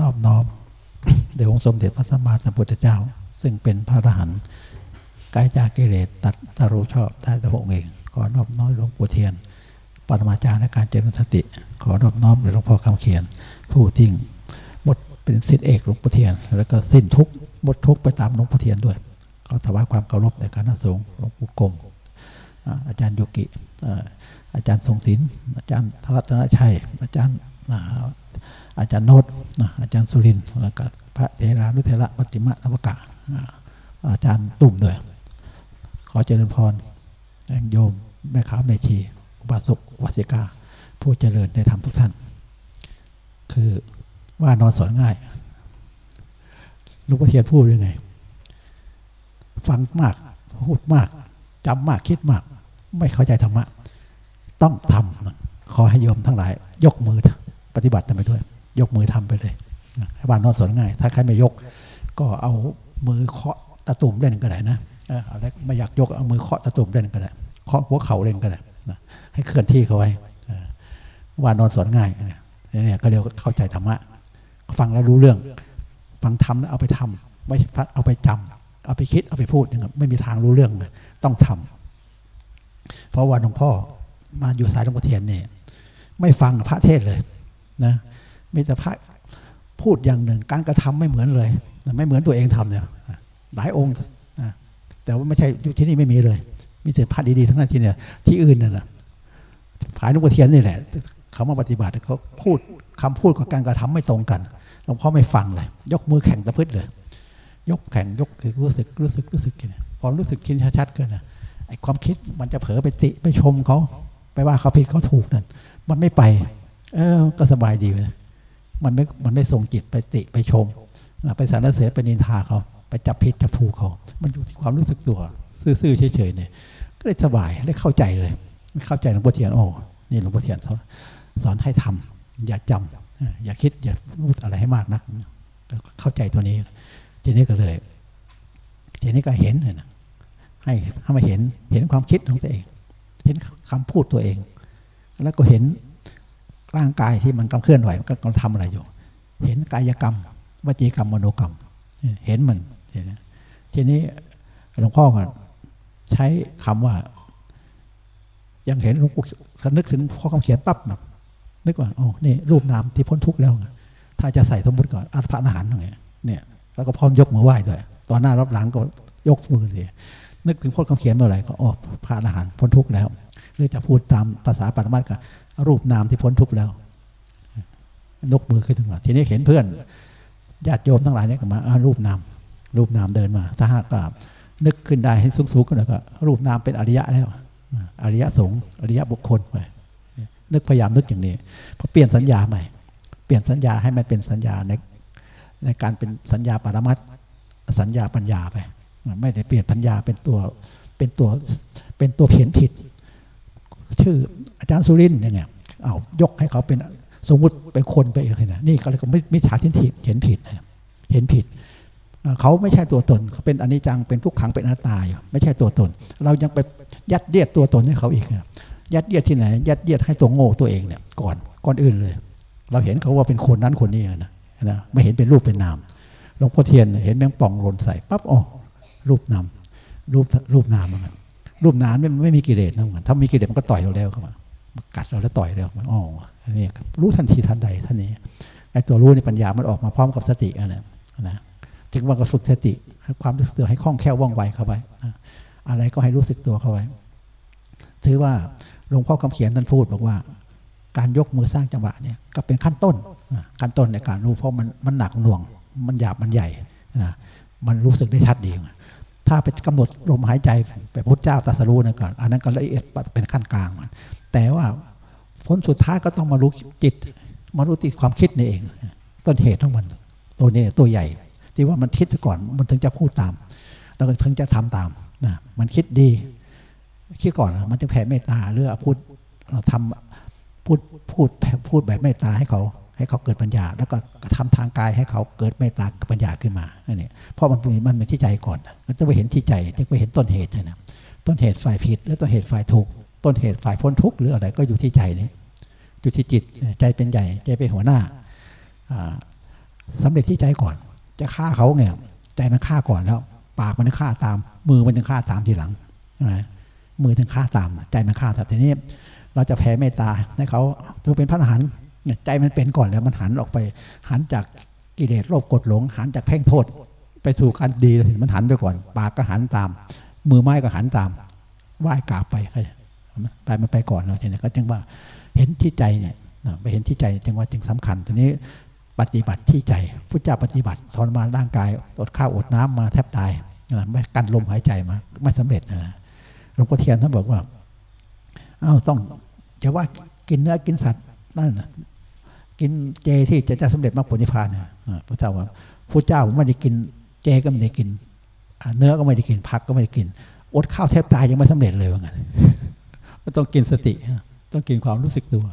นอบน้อมเดี๋ยวองค์สมเด็จพระสัมมาสัมพุทธเจ้า ซึ่งเป็นพระอรหันต์กายจากกิเลสตัดตรู้ชอบได้ระพระเองขอนอบน้อมหลวงปู่เทียนปรมาจารย์ในการเจริญสติ ขอนอบน้อมหลวงพ่อคำเขียน ผู้ทิ้งหมดเป็นสิทธิเอกหลวงปู่เทียน แล้วก็สิ้นทุกหมดทุกไปตามหลวงปู่เทียนด้วยขอถวายความเคารพในการนัสงฆ์หลวงปู่กรมอาจารย์โยกิอาจารย์ทรงศิลป์อาจารย์ทวัฒนชัย อาจารย์ อาจารย์โนดอาจารย์สุรินแล้วก็พระเทรานุเทระมัติมะนวกะอาจารย์ตุ่มด้วย ขอเจริญพรโยม แม่ขาวแม่ชี อุบาสกวสิกา ผู้เจริญในธรรมทุกท่าน คือว่านอนสอนง่ายลวงพ่อเทียนพูดยังไง ฟังมาก พูดมากจำมากคิดมาก ไม่เข้าใจธรรมะ ต้องทำขอให้โยมทั้งหลาย ยกมือ ปฏิบัติทำไปด้วย ยกมือทำไปเลยให้บ้านนอนสอนง่าย ถ้าใครไม่ยก ก็เอามือเคาะตะตุ่มเล่นก็ได้นะอะไรไม่อยากยกเอามือเคาะตะตุ่มเล่นก็ได้เคาะหัวเข่าเล่นก็ได้ะให้เคลื่อนที่เขาไว้ว่านอนสอนง่ายเนี่ยก็เรียกเข้าใจธรรมะฟังแล้วรู้เรื่อง ฟังทำแล้วเอาไปทำไม่เอาไปจำเอาไปคิดเอาไปพูดนะครับไม่มีทางรู้เรื่องเลยต้องทำเพราะว่าหลวงพ่อมาอยู่สายหลวงพ่อเทียนเนี่ยไม่ฟังพระเทศเลย นะมีแต่พระพูดอย่างหนึ่ง การกระทำไม่เหมือนเลย ไม่เหมือนตัวเองทำเนี่ยหลายองค์นะแต่ว่าไม่ใช่ที่นี่ไม่มีเลย มีแต่พระดีๆทั้งนั้นที่เนี่ยที่อื่นน่ะนะผายหลวงพ่อเทียนนี่แหละเขามาปฏิบัติเขาพูดคำพูดกับการกระทำไม่ตรงกันหลวงพ่อไม่ฟังเลย ยกมือแข่งตะพืชเลย ยกแข่งยกรู้สึกรู้สึกรู้สึกกินพอรู้สึกคิดชัดๆกินนะไอ้ความคิดมันจะเผลอไปติไปชมเขาไปว่าเขาผิดเขาถูกนั่นมันไม่ไป เออก็สบายดีเลยมันไม่มันไม่ส่งจิตไปติไปชมไปสรรเสริญไปนินทาเขาไปจับผิดจับถูกเขา มันอยู่ที่ความรู้สึกตัวซื่อๆเฉยๆเนี่ยก็เลยสบายได้เข้าใจเลย เข้าใจหลวงพ่อเทียนโอ้นี่หลวงพ่อเทียนสอนให้ทำอย่าจำอย่าคิดอย่าพูดอะไรให้มากนัก เข้าใจตัวนี้ทีนี้ก็เลยทีนี้ก็เห็นนะให้ให้มาเห็นเห็นความคิดของตัวเอง เห็นคำพูดตัวเอง แล้วก็เห็น ร่างกายที่มันกำเคลื่อนไหวมันก็กำลังทำอะไรอยู่ เห็นกายกรรมวจีกรรมมโนกรรม เห็นมันทีนี้หลวงพ่อก็ใช้คำว่า ยังเห็นหลวงปู่นึกถึงพ่อคำเขียนปั๊บนะนึกว่าโอ้นี่รูปนามที่พ้นทุกข์แล้ว ถ้าจะใส่สมมติก่อนอัตภาหารอย่างเงี้ยเนี่ยแล้วก็พร้อมยกมือไหว้ด้วยตอนหน้ารับหลังก็ยกมือเลยนึกถึงพ่อคำเขียนเมื่อไหร่ก็อ๋อพระอรหันต์พ้นทุกข์แล้วหรือจะพูดตามภาษาปรมัตถ์ก็ รูปนามที่พ้นทุกข์แล้วนกมือขึ้นมาทีนี้เห็นเพื่อนญาติโยมทั้งหลายเนี่ยก็มารูปนาม รูปนามเดินมา ถ้าหากนึกขึ้นได้ให้สูงๆก็แล้วก็ รูปนามเป็นอริยะแล้วอริยะสงฆ์อริยะบุคคลไปนึกพยายามนึกอย่างนี้พอเปลี่ยนสัญญาใหม่ เปลี่ยนสัญญาให้มันเป็นสัญญาในในการเป็นสัญญาปรมัตสัญญาปัญญาไป ไม่ได้เปลี่ยนปัญญาเป็นตัวเป็นตัวเป็นตัวเขียนผิด ชื่ออาจารย์สุรินอย่างเงี้ยเอายกให้เขาเป็นสมมติเป็นคนไปเองนะนี่เขาเลยก็ไม่ไม่ฉาทินทิเห็นผิดเห็นผิด เขาไม่ใช่ตัวตนเขาเป็นอนิจจังเป็นทุกขังเป็นอนัตตาอยู่ไม่ใช่ตัวตน เรายังไปยัดเยียดตัวตนให้เขาอีกยัดเยียดที่ไหน ยัดเยียดให้ตัวโง่ตัวเองเนี่ยก่อนก่อนอื่นเลย เราเห็นเขาว่าเป็นคนนั้นคนนี้นะนะไม่เห็นเป็นรูปเป็นนามหลวงพ่อเทียนเห็นแมงป่องหล่นใส่ปั๊บอ๋อรูปนามรูปรูปนามมัน รูปนานไม่ไม่มีกิเลสนะมันถ้ามีกิเลสมันก็ต่อยเราแล้วเข้ามากัดเราแล้วต่อยเราอ๋อนี่รู้ทันทีทันใดท่านนี้ไอ้ตัวรู้ในปัญญามันออกมาพร้อมกับสติอะไรนะจึงว่าก็ฝึกสติความรู้สึกตัวให้คล่องแคล่วว่องไวเข้าไปอะไรก็ให้รู้สึกตัวเข้าไว้ถือว่าหลวงพ่อคำเขียนท่านพูดบอกว่า การยกมือสร้างจังหวะเนี่ยก็เป็นขั้นต้นขั้นต้นในการรู้เพราะมันมันหนักหน่วง มันหยาบมันใหญ่นะมันรู้สึกได้ชัดดี ถ้าไปกำหนดลมหายใจไปพุทธเจ้าตรัสรู้นะก่อนอันนั้นก็ละเอียดเป็นขั้นกลางมันแต่ว่าผลสุดท้ายก็ต้องมารู้จิตมารู้ติดความคิดนี่เอง ต้นเหตุทั้งมันตัวนี้ตัวใหญ่ ที่ว่ามันคิดก่อนมันถึงจะพูดตาม แล้วก็ถึงจะทำตามนะมันคิดดี คิดก่อนมันจะแผ่เมตตาหรือพูดเราทำพูดพูดพูดแบบเมตตาให้เขา ให้เขาเกิดปัญญา แล้วก็กระทำทางกายให้เขาเกิดเมตตาปัญญาขึ้นมาอันนี้เพราะมันมันเป็นที่ใจก่อนก็จะไปเห็นที่ใจจะไปเห็นต้นเหตุนะต้นเหตุฝ่ายผิด แล้วต้นเหตุฝ่ายถูก ต้นเหตุฝ่ายพ้นทุกข์หรืออะไรก็อยู่ที่ใจนี่อยู่ที่จิตใจเป็นใหญ่ใจเป็นหัวหน้าสำเร็จที่ใจก่อน จะฆ่าเขาไงใจมันฆ่าก่อนแล้ว ปากมันฆ่าตาม มือมันยังฆ่าตามทีหลังใช่ไหมมือถึงฆ่าตาม ใจมันฆ่าแต่ทีนี้ เราจะแผ่เมตตาให้เขาเพื่อเป็นพระอรหันต์ ใจมันเป็นก่อนแล้วมันหันออกไป หันจากกิเลสโลภกดหลง หันจากเพ่งโทษ ไปสู่การดีเลยมันหันไปก่อน ปากก็หันตาม มือไม้ก็หันตามไหว้กราบไปไปมันไปก่อนเราทีนี้ก็จึงว่าเห็นที่ใจเนี่ยไปเห็นที่ใจจึงว่าจึงสำคัญทีนี้ปฏิบัติที่ใจพุทธเจ้าปฏิบัติทรมานร่างกายอดข้าวอดน้ำมาแทบตายนะไม่กันลมหายใจมาไม่สำเร็จนะหลวงพ่อเทียนท่านบอกว่าอ้าวต้องจะว่ากินเนื้อกินสัตว์นั่นนะ กินเจที่จะจะสำเร็จมรรคผลนิพพานนะพระเจ้าว่าพระเจ้าไม่ได้กินเจก็ไม่ได้กิน เนื้อก็ไม่ได้กินผักก็ไม่ได้กินอดข้าวแทบตายยังไม่สำเร็จเลยว่างั้นต้องกินสติ ต้องกินความรู้สึกตัว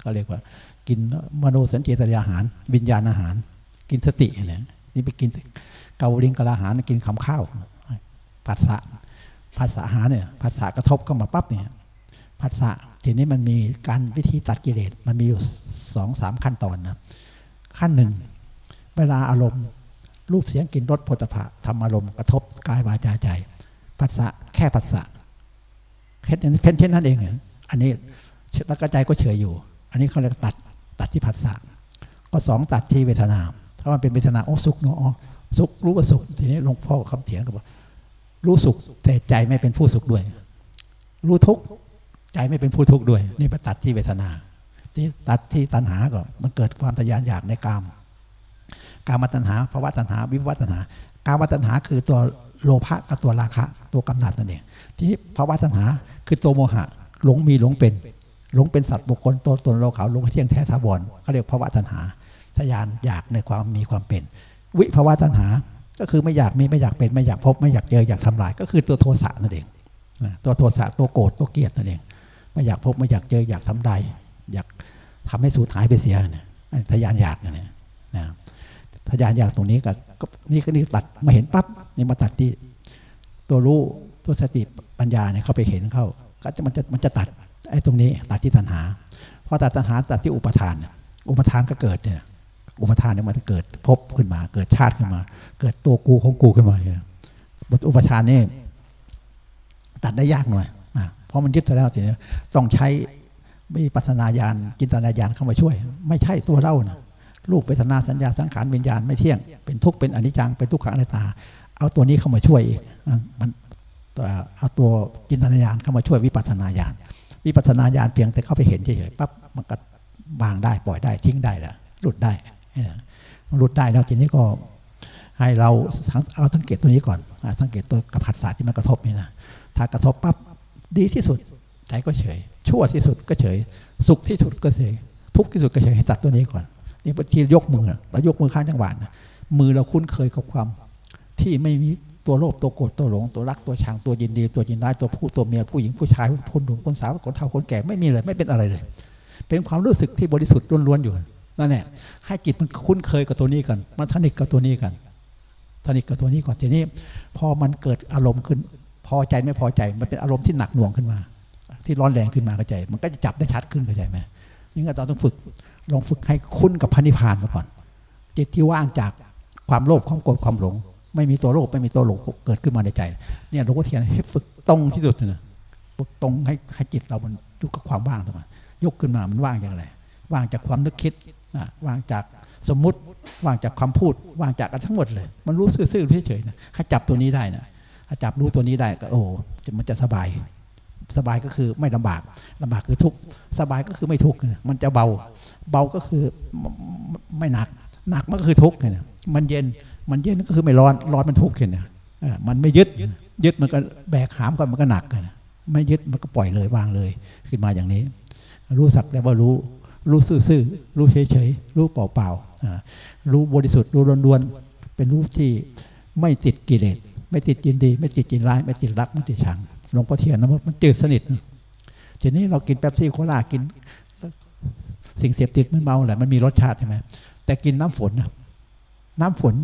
เขาเรียกว่า กินมโนสัญเจตอาหาร วิญญาณอาหาร กินสติอะไรนี่ไปกินเกาลิงกะลาหารกินคำข้าวผัสสะภาษาอาหาเนี่ยภาษากระทบเข้ามาปั๊บเนี่ยภาษา ทีนี้มันมีการวิธีตัดกิเลสมันมีอยู่สองสามขั้นตอนนะขั้นหนึ่ง เวลาอารมณ์ รูปเสียงกลิ่นรสผลิตภัณฑ์ทำอารมณ์กระทบกายวาจาใจภาษาแค่ภาษาแค่เพ่นเช่นนั้นเอง อันนี้แล้วก็ใจก็เฉยอยู่ อันนี้เขาเรียกตัดตัดที่ผัสสะก็สองตัดที่เวทนา ถ้ามันเป็นเวทนาโอ้สุขเนาะสุขรู้ว่าสุขทีนี้หลวงพ่อคำเถียงก็บอกรู้สุขแต่ใจไม่เป็นผู้สุขด้วย รู้ทุก ใจไม่เป็นผู้ทุกข์ด้วย นี่ไปตัดที่เวทนา ที่ตัดที่ตัณหาก็มันเกิดความทยานอยากในกามกามตัณหาภาวะตัณหา วิภวัตัณหากามตัณหาคือตัวโลภะกับตัวราคะ ตัวกำหนัดนั่นเองทีนี้ภาวะตัณหาคือตัวโมหะ หลงมีหลงเป็น หลงเป็นสัตว์บุคคลตัวตนเราเขาหลงเที่ยงแท้ถาวรเขาเรียกภาวะตัณหาทยานอยากในความมีความเป็น วิภาวะตัณหาก็คือไม่อยากมีไม่อยากเป็นไม่อยากพบ ไม่อยากเจออยากทำลาย ก็คือตัวโทสะนั่นเองตัวโทสะตัวโกรธตัวเกลียดนั่นเอง ไม่อยากพบไม่อยากเจออยากทำลายอยากทำให้สูญหายไปเสียเนี่ยทยานอยากเนี่ยนะทยานอยากตรงนี้ก็นี่ก็นี่ตัดมาเห็นปั๊บนี่มาตัดที่ ตัวรู้ตัวสติปัญญาเนี่ยเข้าไปเห็นเข้า ก็จะมันจะมันจะตัดไอ้ตรงนี้ตัดที่ตัณหาพอตัดตัณหาตัดที่อุปทาน อุปทานก็เกิดเนี่ยอุปทานเนี่ยมันจะเกิดพบขึ้นมา เกิดชาติขึ้นมา เกิดตัวกูของกูขึ้นมาบทอุปทานนี่ตัดได้ยากหน่อย ราะมันยึดแล้วทีนี้ต้องใช้มีปัสนาญาณจินตนาญาณเข้ามาช่วย ไม่ใช่ตัวเรานะรูปเวทนาสัญญาสังขารวิญญาณไม่เที่ยง เป็นทุกข์เป็นอนิจจังเป็นทุกขังอนัตตา เอาตัวนี้เข้ามาช่วยอีกมันเอาตัวจินตนาญาณเข้ามาช่วยวิปัสนาญาณวิปัสนาญาณเพียงแต่เข้าไปเห็นเฉยๆปั๊บมันก็บางได้ปล่อยได้ทิ้งได้ละหลุดได้หลุดได้แล้วทีนี้ก็ให้เราเอาสังเกตตัวนี้ก่อน สังเกตตัวกับผัสสะที่มันกระทบนี่นะถ้ากระทบปั๊บ ดีที่สุดใจก็เฉย ชั่วที่สุดก็เฉย สุขที่สุดก็เฉย ทุกที่สุดก็เฉยให้ตัดตัวนี้ก่อนนี่บางทียกมือเรายกมือข้างจังหวะนะมือเราคุ้นเคยกับความ ที่ไม่มีตัวโลภตัวโกรธตัวหลงตัวรักตัวชังตัวยินดี ตัวยินร้ายตัวผู้ตัวเมียผู้หญิงผู้ชายคนหนุ่มคนสาวคนเฒ่าคนแก่ไม่มีเลยไม่เป็นอะไรเลย เป็นความรู้สึกที่บริสุทธิ์ล้วนๆอยู่นั่นแหละให้จิตมันคุ้นเคยกับตัวนี้กันมันสนิทกับตัวนี้กันสนิทกับตัวนี้ก่อนทีนี้ พอมันเกิดอารมณ์ขึ้น พอใจไม่พอใจมันเป็นอารมณ์ที่หนักหน่วงขึ้นมา ที่ร้อนแรงขึ้นมาเข้าใจ มันก็จะจับได้ชัดขึ้นเข้าใจไหมนี่ก็ต้องฝึกลองฝึกให้คุ้นกับพระนิพพานมาก่อน จิตที่ว่างจากความโลภความโกรธความหลง ไม่มีตัวโลภไม่มีตัวหลงเกิดขึ้นมาในใจ เนี่ยหลวงพ่อเทียนให้ฝึกตรงที่สุดนะฝึกตรงให้ให้จิตเรามันอยู่กับความว่างตรงนั้นยกขึ้นมามันว่างอย่างไรว่างจากความนึกคิดนะว่างจากสมมติว่างจากความพูด ว่างจากกันทั้งหมดเลย มันรู้ซื่อๆเฉยๆนะให้จับตัวนี้ได้นะ จับรู้ตัวนี้ได้ก็โอ้มันจะสบาย สบายก็คือไม่ลำบากลำบากคือทุกสบายก็คือไม่ทุกมันจะเบา เบาก็คือไม่หนัก หนักมันก็คือทุกข์ไงมันเย็นมันเย็นก็คือไม่ร้อนร้อนมันทุกข์ขึ้นนะมันไม่ยึดยึดมันก็แบกหามกันมันก็หนักกันไม่ยึดมันก็ปล่อยเลยวางเลย ขึ้นมาอย่างนี้ รู้สักแต่ว่ารู้รู้ซื่อๆรู้เฉยๆรู้เปล่าๆรู้บริสุทธิ์รู้ล้วนๆเป็นรู้ที่ไม่ติดกิเลส ไม่ติดยินดี ไม่ติดยินร้าย ไม่ติดรัก ไม่ติดชังหลวงพ่อเทียนนะมันจืดสนิททีนี้เรากินแป๊บซี่โคลากิน สิ่งเสพติดมันเมาแหละมันมีรสชาติใช่ไหมแต่กินน้ำฝนนะน้ำฝน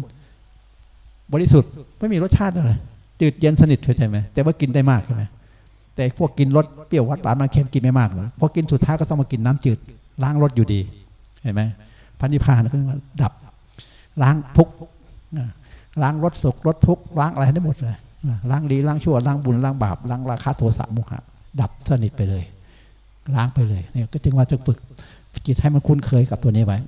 บริสุทธิ์ไม่มีรสชาติอะไรจืดเย็นสนิทเข้าใจไหมแต่ว่ากินได้มากใช่ไหมแต่พวกกินรสเปรี้ยวหวานหวานมันเค็มกินไม่มากหรอกพอกินสุดท้ายก็ต้องมากินน้ำจืด ล้างรสอยู่ดีเห็นไหมพันธิพานก็ว่าดับ ล้างทุก ล้างรถสุขรถทุกข์ล้างอะไรได้หมดเลยล้างดีล้างชั่วล้างบุญล้างบาปล้างราคะโทสะโมหะ ดับสนิทไปเลย ล้างไปเลยเนี่ยก็จึงว่าจะฝึกจิตให้มันคุ้นเคยกับตัวนี้ไว้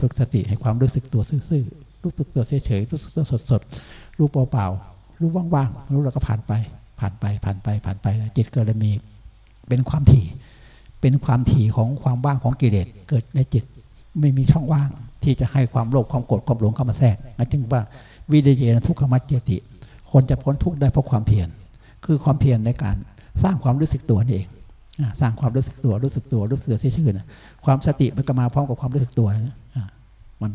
ฝึกสติให้ความรู้สึกตัวซื่อๆรู้สึกตัวเฉยๆรู้สึกตัวสดๆรู้เปล่าๆรู้ว่างๆรู้แล้วก็ผ่านไป ผ่านไปผ่านไปผ่านไปแล้วจิตก็เลยมีเป็นความถี่ เป็นความถี่ของความว่างของกิเลสเกิดในจิตไม่มีช่องว่างที่จะให้ความโลภความโกรธความหลงเข้ามาแทรกนั่นจึงว่า วิเดเยนทุกขมัจเจติ คนจะพ้นทุกข์ได้เพราะความเพียรคือความเพียรในการสร้างความรู้สึกตัวนี่เองสร้างความรู้สึกตัวรู้สึกตัวรู้สึกตัวชื่อนความสติมันก็มาพร้อมกับความรู้สึกตัวนะมัน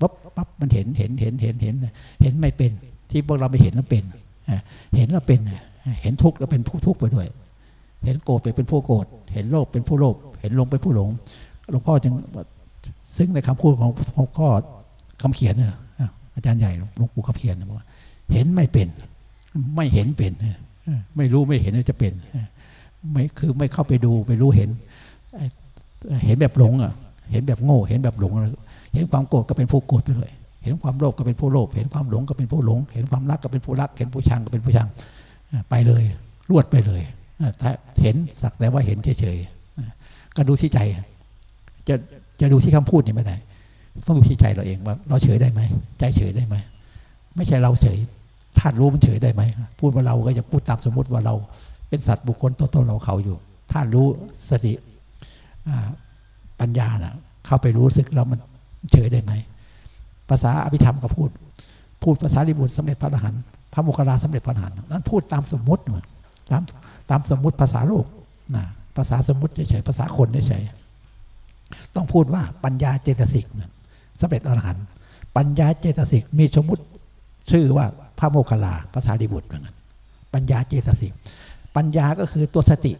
ปั๊บปั๊บมันเห็นเห็นเห็นเห็นเห็นเห็นไม่เป็น ที่พวกเราไม่เห็นแล้วเป็นเห็นแล้วเป็นเห็นทุกข์แล้วเป็นผู้ทุกข์ไปด้วย เห็นโกรธเป็นผู้โกรธเห็นโลภเป็นผู้โลภเห็นหลงเป็นผู้หลงหลวงพ่อจึงซึ่งในคำพูดของของข้อคำเขียนเนี่ย อาจารย์ใหญ่หลวงปู่คำเขียนบอกว่า เห็นไม่เป็น ไม่เห็นเป็นไม่รู้ไม่เห็นจะเป็นไม่คือไม่เข้าไปดูไม่รู้เห็น เห็นแบบหลงอะ เห็นแบบโง่ เห็นแบบหลง เห็นความโกรธก็เป็นผู้โกรธไปเลย เห็นความโลภก็เป็นผู้โลภเห็นความหลงก็เป็นผู้หลง เห็นความรักก็เป็นผู้รัก เห็นผู้ชังก็เป็นผู้ชังไปเลยรวดไปเลยถ้าเห็นสักแต่ว่าเห็นเฉยๆก็ดูที่ใจ จะจะดูที่คำพูดนี่ไม่ได้ ต้องดูที่ใจเราเองว่า เราเฉยได้ไหมใจเฉยได้ไหมไม่ใช่เราเฉยธาตุรู้มันเฉยได้ไหมพูดว่าเราก็จะพูดตามสมมติว่าเราเป็นสัตว์บุคคลตัวตนเราเขาอยู่ถ้ารู้สติปัญญานะเข้าไปรู้สึกเรามันเฉยได้ไหมภาษาอภิธรรมก็พูด พูดภาษาลิบุตรสำเร็จพระอรหันต์พระโมคคัลลาสำเร็จพระอรหันต์นั้นพูดตามสมมติตามตามสมมติภาษาโลกนะภาษาสมมติเฉยๆภาษาคนเฉยๆต้องพูดว่าปัญญาเจตสิก สำเร็จอรหันต์ปัญญาเจตสิกมีสมมติชื่อว่าพระโมคคัลลาภาษาลิบุตรเหมือนกันปัญญาเจตสิกปัญญาก็คือตัวสติ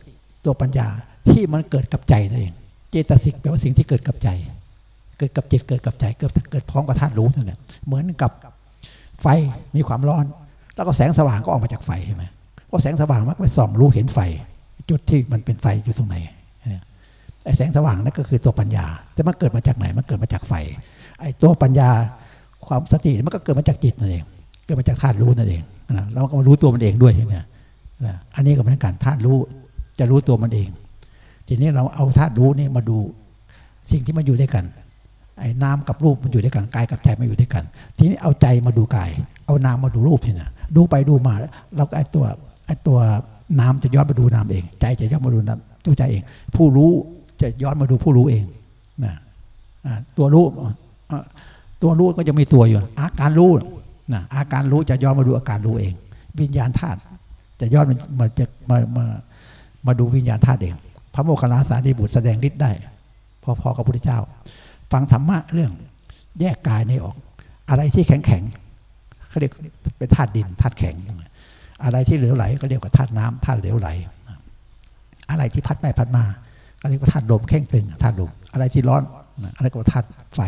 ตัวปัญญาที่มันเกิดกับใจนั่นเอง เจตสิกแปลว่าสิ่งที่เกิดกับใจ เกิดกับจิตเกิดกับใจเกิดเกิดพร้อมกับธาตุรู้นั่นแหละเหมือนกับไฟมีความร้อน แล้วก็แสงสว่างก็ออกมาจากไฟใช่ไหมเพราะแสงสว่างมันไปส่องรู้เห็นไฟ จุดที่มันเป็นไฟอยู่ตรงไหนไอ้แสงสว่างนั่นก็คือตัวปัญญา แต่มันเกิดมาจากไหนมันเกิดมาจากไฟ ไอ้ตัวปัญญาความสติมันก็เกิดมาจากจิตนั่นเอง เกิดมาจากธาตุรู้นั่นเองนะแล้วก็มารู้ตัวมันเองด้วยเนี่ยนะอันนี้ก็เป็นการธาตุรู้จะรู้ตัวมันเอง ทีนี้เราเอาธาตุรู้นี่มาดูสิ่งที่มันอยู่ด้วยกัน ไอ้นามกับรูปมันอยู่ด้วยกันกายกับใจมาอยู่ด้วยกัน ทีนี้เอาใจมาดูกาย เอานามมาดูรูปทีนะดูไปดูมาเราก็ไอ้ตัวไอ้ตัวนามจะย้อนมาดูนามเอง ใจจะย้อนมาดูนามตัวใจเอง ผู้รู้จะย้อนมาดูผู้รู้เองนะตัวรู้ ตัวรู้ก็จะมีตัวอยู่ อาการรู้นะอาการรู้จะย้อนมาดูอาการรู้เอง วิญญาณธาตุจะย้อนมาจะมามามาดูวิญญาณธาตุเอง พระโมคคัลลาสารีบุตรแสดงฤทธิ์ได้ พอๆกับพระพุทธเจ้า ฟังธรรมะเรื่องแยกกายในออก อะไรที่แข็งแข็งเขาเรียกเป็นธาตุดินธาตุแข็ง อะไรที่เหลวไหลก็เรียกว่าธาตุน้ำธาตุเหลวไหล อะไรที่พัดไปพัดมาก็เรียกว่าธาตุลมแข็งตึงธาตุลมอะไรที่ร้อนอะไรก็ธาตุไฟ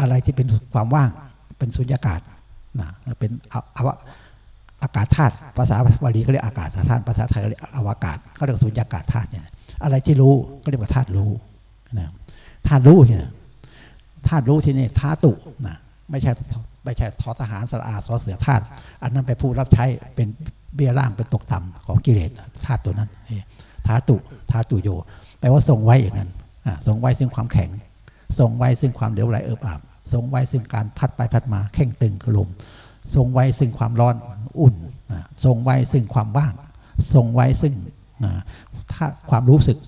อะไรที่เป็นความว่าง เป็นสุญญากาศนะเป็นอวอากาศธาตุภาษาบาลีเขาเรียกอากาศธาตุภาษาไทยเขาเรียกอวกาศเขาเรียกสุญญากาศธาตุเนี่ยอะไรที่รู้ก็เรียกว่าธาตุรู้นะธาตุรู้เนี่ยธาตุรู้ที่นี่ธาตุนะไม่ใช่ไม่ใช่ทอทหารสระอาสอเสือธาตุอันนั้นไปผู้รับใช้เป็นเบี้ยล่างเป็นตกต่ำของกิเลสธาตุตัวนั้นธาตุธาตุโยแปลว่าทรงไว้อย่างนั้นทรงไว้ซึ่งความแข็งทรงไว้ซึ่งความเหลวไหลเอิบอาบ ทรงไว้ซึ่งการพัดไปพัดมาแข่งตึงกระลม ทรงไว้ซึ่งความร้อนอุ่นทรงไว้ซึ่งความว่าง ทรงไว้ซึ่งถ้าความรู้สึก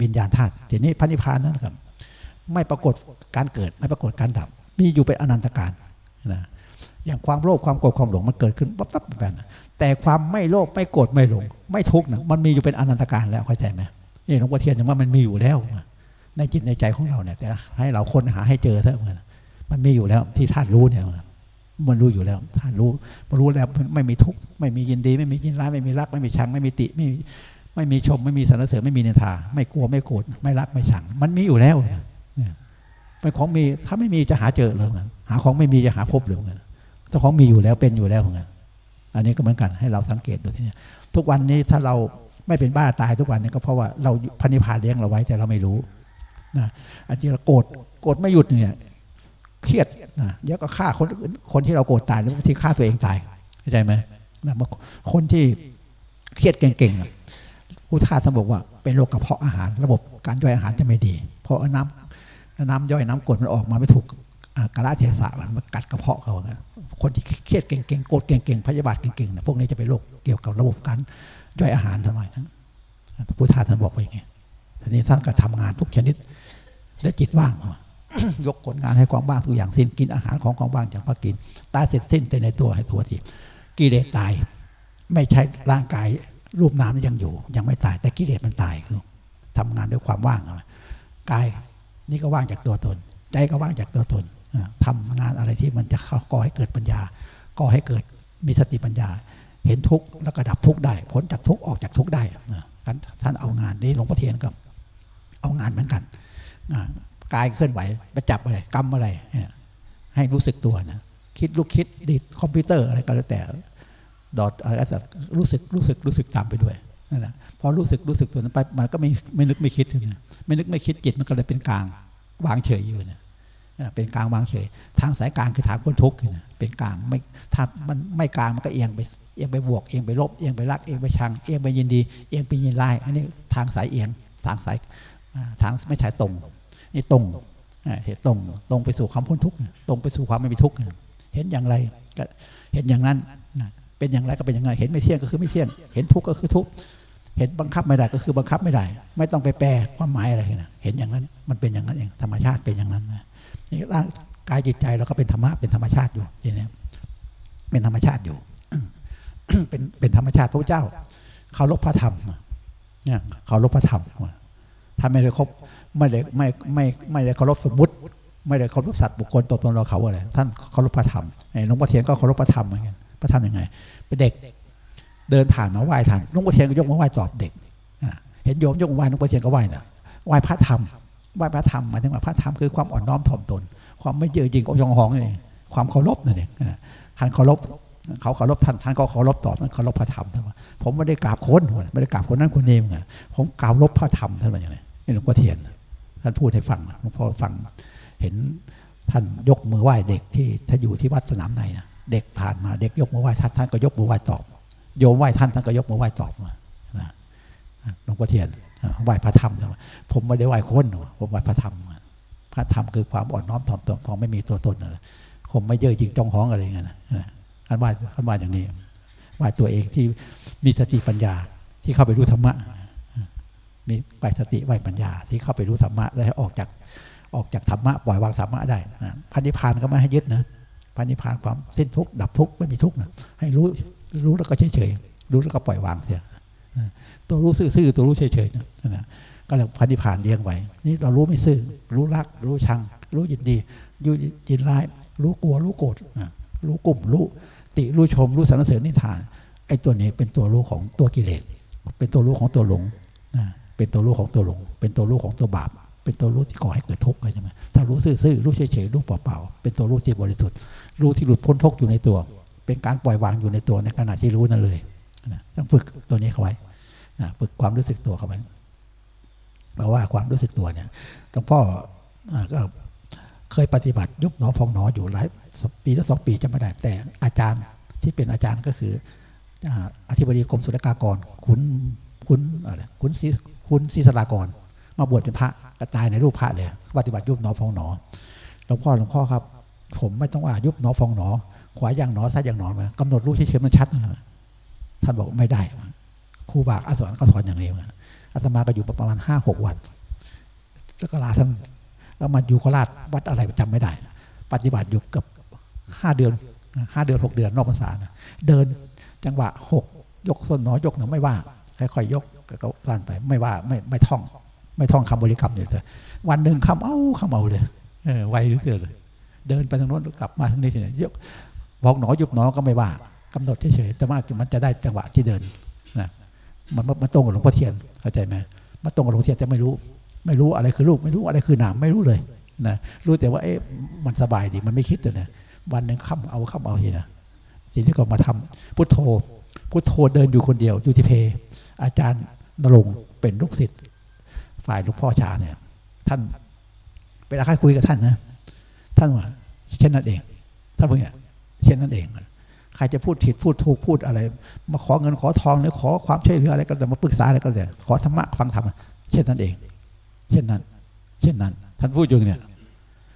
บิญญาณธาตุทีนี้พระนิพพานนั่นครับ ไม่ปรากฏการเกิดไม่ปรากฏการดับ มีอยู่เป็นอนันตการนะอย่างความโลภความโกรธความหลงมันเกิดขึ้นปั๊บปั๊บแบบนั้นแต่ความไม่โลภไม่โกรธไม่หลง ไม่ทุกข์นะมันมีอยู่เป็นอนันตการแล้วเข้าใจไหมนี่หลวงพ่อเทียนยังว่ามันมีอยู่แล้ว ในจิตในใจของเราเนี่ยแต่ให้เราค้นหาให้เจอเถอะมันมีอยู่แล้วที่ธาตุรู้เนี่ยมันรู้อยู่แล้วท่านรู้มันรู้แล้วไม่มีทุกข์ไม่มียินดี ไม่มียินร้ายไม่มีรัก ไม่มีชัง ไม่มีติไม่ไม่มีชม ไม่มีสรรเสริญไม่มีนินทา ไม่กลัวไม่โกรธไม่รักไม่ชัง มันมีอยู่แล้วเนี่ยเป็นของมีถ้าไม่มีจะหาเจอเลยนหาของไม่มีจะหาพบเลยเงินถ้าของมีอยู่แล้วเป็นอยู่แล้วเหมือนกันอันนี้ก็เหมือนกันให้เราสังเกตดูที่นี่ทุกวันนี้ถ้าเราไม่เป็นบ้าตายทุกวันนี้ก็เพราะว่าเราพันิพาเลี้ยงเราไว้แต่เราไม่รู้ นะอาจจะโกรธโกรธไม่หยุดเนี่ยเครียดนะเดี๋ยวก็ฆ่าคนคนที่เราโกรธตายหรือบางทีฆ่าตัวเองตายเข้าใจไหมนะคนที่เครียดเก่งๆผู้ท่าสมบอกว่าเป็นโรคกระเพาะอาหาร ระบบการย่อยอาหารจะไม่ดี เพราะน้ำน้ำย่อยน้ำกรดมันออกมาไม่ถูกอ่ากาเทศะมันมากัดกระเพาะเขาคนที่เครียดเก่งๆโกรธเก่งๆพยาบาทเก่งๆเนี่ยพวกนี้จะเป็นโรคเกี่ยวกับระบบการย่อยอาหารทำไมทั้งพุทธาท่านบอกไว้ไง ทีนี้ท่านก็ทำงานทุกชนิด และจิตว่างยกผลงานให้ความว่างทุกอย่างสิ้นกินอาหารของความว่างจากพระกิน ตายเสร็จสิ้นแต่ในตัวให้ตัวทีกิเลสตาย ไม่ใช่ร่างกายรูปนามยังอยู่ ยังไม่ตาย แต่กิเลสมันตายคือทำงานด้วยความว่างเอากายนี่ก็ว่างจากตัวตน ใจก็ว่างจากตัวตนอ่าทำงานอะไรที่มันจะก่อให้เกิดปัญญาก่อให้เกิดมีสติปัญญา เห็นทุกข์แล้วก็ดับทุกข์ได้ผลจากทุกข์ออกจากทุกข์ได้ท่านเอางานนี้หลวงพ่อเทียนก็ เอางานเหมือนกันกายเคลื่อนไหวไปจับอะไรกำอะไรให้รู้สึกตัวนะคิดลูกคิดดีดคอมพิวเตอร์อะไรก็แล้วแต่ดอทอะไรก็แต่รู้สึกรู้สึกรู้สึกตามไปด้วยนั่นแหละพอรู้สึกรู้สึกตัวนั้นไปมันก็ไม่ไม่นึกไม่คิดนะไม่นึกไม่คิดจิตมันก็เลยเป็นกลางวางเฉยอยู่นะเป็นกลางวางเฉย ทางสายกลางคือทางพ้นทุกข์นะเป็นกลางไม่ถ้ามันไม่กลางมันก็เอียงไปเอียงไปบวกเอียงไปลบเอียงไปรักเอียงไปชังเอียงไปยินดีเอียงไปยินไล่อันนี้ทางสายเอียงทางสาย ทางไม่ใช่ตรงนี่ตรงเห็นตรงตรงไปสู่ความพ้นทุกข์ตรงไปสู่ความไม่มีทุกข์เห็นอย่างไรก็เห็นอย่างนั้นเป็นอย่างไรก็เป็นอย่างไรเห็นไม่เที่ยงก็คือไม่เที่ยง เห็นทุกข์ก็คือทุกข์เห็นบังคับไม่ได้ก็คือบังคับไม่ได้ ไม่ต้องไปแปลความหมายอะไรนะเห็นอย่างนั้น มันเป็นอย่างนั้นเองธรรมชาติเป็นอย่างนั้นนะนี่ร่างกายจิตใจเราก็เป็นธรรมะเป็นธรรมชาติอยู่ทีนี้เป็นธรรมชาติอยู่เป็นเป็นธรรมชาติพระเจ้าเคารพพระธรรมเนี่ยเคารพพระธรรม ถ้าไม่ได้ครบไม่ได้ไม่ไม่ไม่ได้เคารพสมมุติ ไม่ได้เคารพสัตว์บุคคลตัวตนเราเขาอะไรท่านเคารพพระธรรมไอ้หลวงพ่อเทียนก็เคารพพระธรรมเหมือนกันพระธรรมยังไง เป็นเด็กเดินผ่านมาไหว้ท่านหลวงพ่อเทียนก็ยกมาไหว้ตอบเด็กเห็นโยมยกมาไหว้หลวงพ่อเทียนก็ไหว้นะไหว้พระธรรมไหว้พระธรรมหมายถึงว่าพระธรรมคือความอ่อนน้อมถ่อมตน ความไม่เย่อหยิ่งก็ยองหองนี่นเองความเคารพนั่นเองอะท่านเคารพเขาเคารพท่านท่านก็เคารพตอบท่นเคารพพระธรรมท่านว่าผมไม่ได้กราบคนไม่ได้กราบคนนั้นคนนี้เหมือนผมกราบลบพระธรรมท่านว่าอย่างไร นี่หลวงพ่อเทียน ท่านพูดให้ฟังหลวงพ่อฟังเห็นท่านยกมือไหว้เด็กที่ถ้าอยู่ที่วัดสนามในนะเด็กผ่านมาเด็กยกมือไหว้ท่านท่านก็ยกมือไหว้ตอบ โยมไหว้ท่านท่านก็ยกมือไหว้ตอบมานะหลวงพ่อเทียนไหว้พระธรรมผมไม่ได้ไหว้คนผมไหว้พระธรรมพระธรรมคือความอ่อนน้อมถ่อมตนของไม่มีตัวตนนะผมไม่เย่อหยิ่งจองห้องอะไรเงี้ยนะท่านไหว้ท่านไหว้อย่างนี้ไหว้ตัวเองที่มีสติปัญญาที่เข้าไปรู้ธรรมะ มีไหวสติไหวปัญญาที่เข้าไปรู้ธรรมะแล้วให้ออกจากออกจากธรรมะปล่อยวางธรรมะได้นะพระนิพานก็ไม่ให้ยึดนะพระนิพานความสิ้นทุกข์ดับทุกข์ไม่มีทุกข์นะให้รู้รู้แล้วก็เฉยเฉยๆรู้แล้วก็ปล่อยวางเสียตัวรู้ซื่อๆตัวรู้เฉยเฉยนะนะก็เลยพระนิพานเลี้ยงไว้นี่เรารู้ไม่ซื่อ รู้รัก รู้ชัง รู้ยินดีรู้ยินร้าย รู้กลัวรู้โกรธรู้กลุ่มรู้ติรู้ชมรู้สรรเสริญนิทานไอ้ตัวนี้เป็นตัวรู้ของตัวกิเลสเป็นตัวรู้ของตัวหลงนะ เป็นตัวรู้ของตัวหลง เป็นตัวรู้ของตัวบาป เป็นตัวรู้ที่ก่อให้เกิดทุกข์ใช่ไหมถ้ารู้ซื่อๆรู้เฉยๆรู้เปล่าๆเป็นตัวรู้ที่บริสุทธิ์ รู้ที่หลุดพ้นทุกข์อยู่ในตัว เป็นการปล่อยวางอยู่ในตัวในขณะที่รู้นั่นเลยนะต้องฝึกตัวนี้เข้าไว้นะฝึกความรู้สึกตัวเข้าไว้เพราะว่าความรู้สึกตัวเนี่ยหลวงพ่อก็เคยปฏิบัติยุบหนอพองหนออยู่หลายปีละสองปีจะไม่ได้ แต่อาจารย์ที่เป็นอาจารย์ก็คืออ่าอธิบดีกรมศุลกากรคุณคุณอะไรคุณศรี คุณศรีสลากรมาบวชเป็นพระกระจายในรูปพระเลยปฏิบัติยุบหนอพองหนอหลวงพ่อหลวงพ่อครับ ผมไม่ต้องว่ายุบหนอพองหนอ ขวาอย่างหนอซ้ายอย่างหนอมากำหนดรู้เฉยๆมันชัดนะท่านบอกไม่ได้ครูบาอาสอนก็สอนอย่างนี้อาตมาก็อยู่ประมาณห้าหกวัน แล้วก็ลาท่านแล้วมาอยู่โคราชวัดอะไรจำไม่ได้ ปฏิบัติอยู่เกับห้าเดือนห้าเดือนหกเดือนนอกพรรษาเดินจังหวะหกยกส้นหนอยกหนอไม่ว่าค่อยๆยก ก็ลั่นไป ไม่ว่าไม่ไม่ท่อง ไม่ท่องคำบริกรรมเลยแต่วันหนึ่งคำเอาคำเอาเลยเออไวหลือเกินเลย เดินไปทางโน้นกลับมาทางนี้ทีนี้ยกบอกหนอยุบหนอก็ไม่ว่ากำหนดเฉยๆแต่ว่ามันจะได้จังหวะที่เดินนะมันมันตรงกับหลวงพ่อเทียนเข้าใจไหมมันตรงกับหลวงพ่อเทียนแต่ไม่รู้ ไม่รู้อะไรคือรูปไม่รู้อะไรคือหนามไม่รู้เลยนะรู้แต่ว่าเอ๊ะมันสบายดีมันไม่คิดเลยนะวันหนึ่งค่ำเอาค่ำเอาทีนะสิ่งที่ก็มาทำพุทโธพุทโธเดินอยู่คนเดียวอยู่ที่เพ อาจารย์ นรงเป็นลูกศิษย์ฝ่ายหลวงพ่อชาเนี่ย ท่านเวลาใครคุยกับท่านนะท่านว่าเช่นนั้นเอง ท่านผู้เนี่ยเช่นนั้นเองใครจะพูดผิดพูดถูกพูดอะไร มาขอเงินขอทองหรือขอความช่วยเหลืออะไรก็จะมาปรึกษาอะไรก็จะขอธรรมะฟังธรรมเช่นนั้นเอง เช่นนั้น เช่นนั้น ท่านพูดอยู่เนี่ย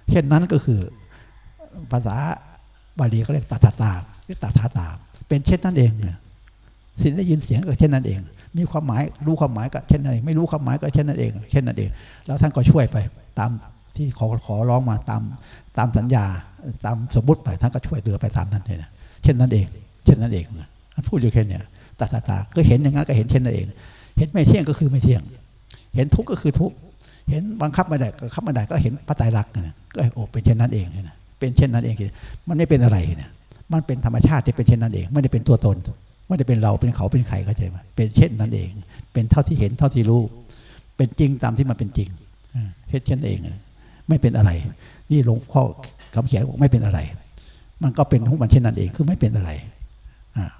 เช่นนั้นก็คือภาษาบาลีเขาเรียกตถาตาหรือตถาตาเป็นเช่นนั้นเองเนี่ยสิ่งได้ยินเสียงก็เช่นนั้นเอง มีความหมายรู้ความหมายก็เช่นนั้นเองไม่รู้ความหมายก็เช่นนั้นเอง เช่นนั้นเอง แล้วท่านก็ช่วยไปตามที่ขอขอร้องมาตามตามสัญญาตามสมมติไปท่านก็ช่วยเหลือไปตามนั้นเลยนะเช่นนั้นเอง เช่นนั้นเองท่านพูดอยู่แค่นี้ตาตาตาก็เห็นอย่างนั้นก็เห็นเช่นนั้นเอง เห็นไม่เที่ยงก็คือไม่เที่ยง เห็นทุกข์ก็คือทุกข์เห็นบังคับไม่ได้ก็คับไม่ได้ก็เห็นพระไตรลักษณ์นะก็โอ้เป็นเช่นนั้นเองนะเป็นเช่นนั้นเอง มันไม่เป็นอะไรเนี่ยมันเป็นธรรมชาติที่เป็นเช่นนั้นเอง ไม่ได้เป็นตัวตน ไม่ได้เป็นเราเป็นเขาเป็นใครเข้าใจไหมเป็นเช่นนั้นเอง เป็นเท่าที่เห็นเท่าที่รู้ เป็นจริงตามที่มันเป็นจริงเช่นเช่นเอง ไม่เป็นอะไร นี่หลวงพ่อคำเขียนบอกไม่เป็นอะไร มันก็เป็นของมันเช่นนั้นเองคือไม่เป็นอะไร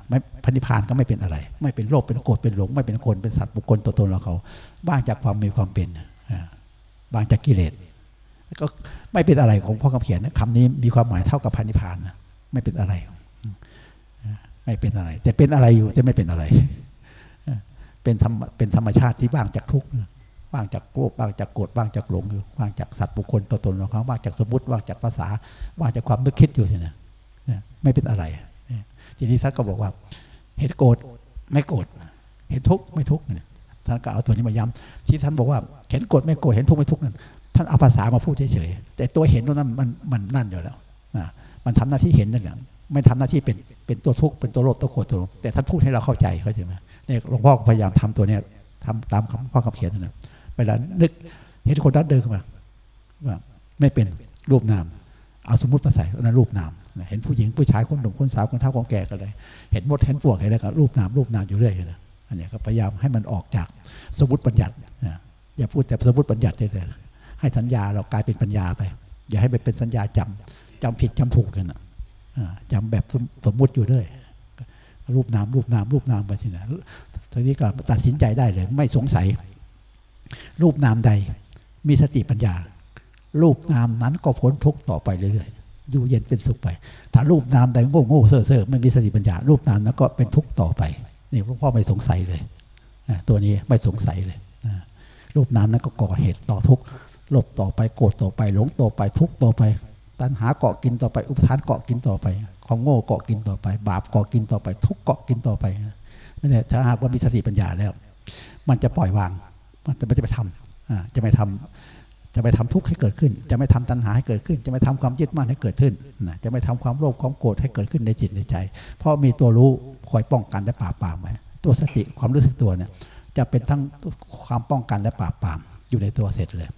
ไม่พันิพานก็ไม่เป็นอะไร ไม่เป็นโลภเป็นโกรธเป็นหลง ไม่เป็นคนเป็นสัตว์บุคคลตัวตนเราเขาบ้างจากความมีความเป็นบางจากกิเลสก็ไม่เป็นอะไรของพ่อคำเขียนคำนี้มีความหมายเท่ากับพันิพานนะไม่เป็นอะไร ไม่เป็นอะไร แต่เป็นอะไรอยู่จะไม่เป็นอะไร เป็นธรรมเป็นธรรมชาติที่ว่างจากทุกข์ว่างจากโกรธว่างจากโกรธว่างจากหลงอยู่ว่างจากสัตว์บุคคลตัวตนของเขาว่างจากสมมติว่างจากภาษาว่างจากความนึกคิดอยู่เนี่ยไม่เป็นอะไรทีนี้ท่านก็บอกว่า เห็นโกรธไม่โกรธเห็นทุกข์ไม่ทุกข์เนี่ยท่านก็เอาตัวนี้มาย้ำที่ท่านบอกว่า เห็นโกรธไม่โกรธเห็นทุกข์ไม่ทุกข์นั่นท่านเอาภาษามาพูดเฉยๆแต่ตัวเห็นตรงนั้นมันมันนั่นอยู่แล้วมันทำหน้าที่เห็นนั่นแหละ ไม่ทำหน้าที่เป็นเป็นตัวทุกข์เป็นตัวโลภตัวโกรธตัวหลงแต่ท่านพูดให้เราเข้าใจเข้าใจไหมเนี่ยหลวงพ่อพยายามทำตัวเนี้ยทำตามคำพ่อคำเขียนนะเวลานึกเห็นคนนั้นเดินเข้ามาว่าไม่เป็นรูปนามเอาสมมติมาใส่นั้นรูปนามเห็นผู้หญิงผู้ชายคนหนุ่มคนสาวคนเฒ่าคนแก่กันเลยเห็นหมดเห็นพวกเห็นอะไรก็รูปนามรูปนามอยู่เรื่อยเลยอันนี้ก็พยายามให้มันออกจากสมมติปัญญัติอย่าพูดแต่สมมติปัญญัติเลยให้สัญญาเรากลายเป็นปัญญาไป อย่าให้เป็นสัญญาจำจำผิดจำถูกกันนะ จำแบบสมมุติอยู่ด้วยรูปนามรูปนามรูปนามไปทีนะทีนี้ก็ตัดสินใจได้เลย ไม่สงสัย รูปนามใด มีสติปัญญา รูปนามนั้นก็พ้นทุกต่อไปเรื่อยๆอยู่เย็นเป็นสุขไป ถ้ารูปนามใดโง่โง่เซ่อเซ่อไม่มีสติปัญญา รูปนามนั้นก็เป็นทุกต่อไปนี่หลวงพ่อไม่สงสัยเลยตัวนี้ไม่สงสัยเลยรูปนามนั้นก็ก่อเหตุต่อทุกหลบต่อไปโกรธต่อไปหลงต่อไปทุกต่อไป ตัณหาเกาะกินต่อไป อุปทานเกาะกินต่อไปของโง่เกาะกินต่อไป บาปเกาะกินต่อไป ทุกเกาะกินต่อไปนั่นแหละถ้าหากว่ามีสติปัญญาแล้ว มันจะปล่อยวาง มันจะไม่จะไปทำจะไม่ทำจะไม่ทำทุกข์ให้เกิดขึ้น จะไม่ทำตัณหาให้เกิดขึ้น จะไม่ทำความยึดมั่นให้เกิดขึ้นนะจะไม่ทำความโลภความโกรธให้เกิดขึ้นในจิตในใจ เพราะมีตัวรู้คอยป้องกันและปราบปรามไว้ตัวสติความรู้สึกตัวเนี่ยจะเป็นทั้งความป้องกันและปราบปรามอยู่ในตัวเสร็จเลย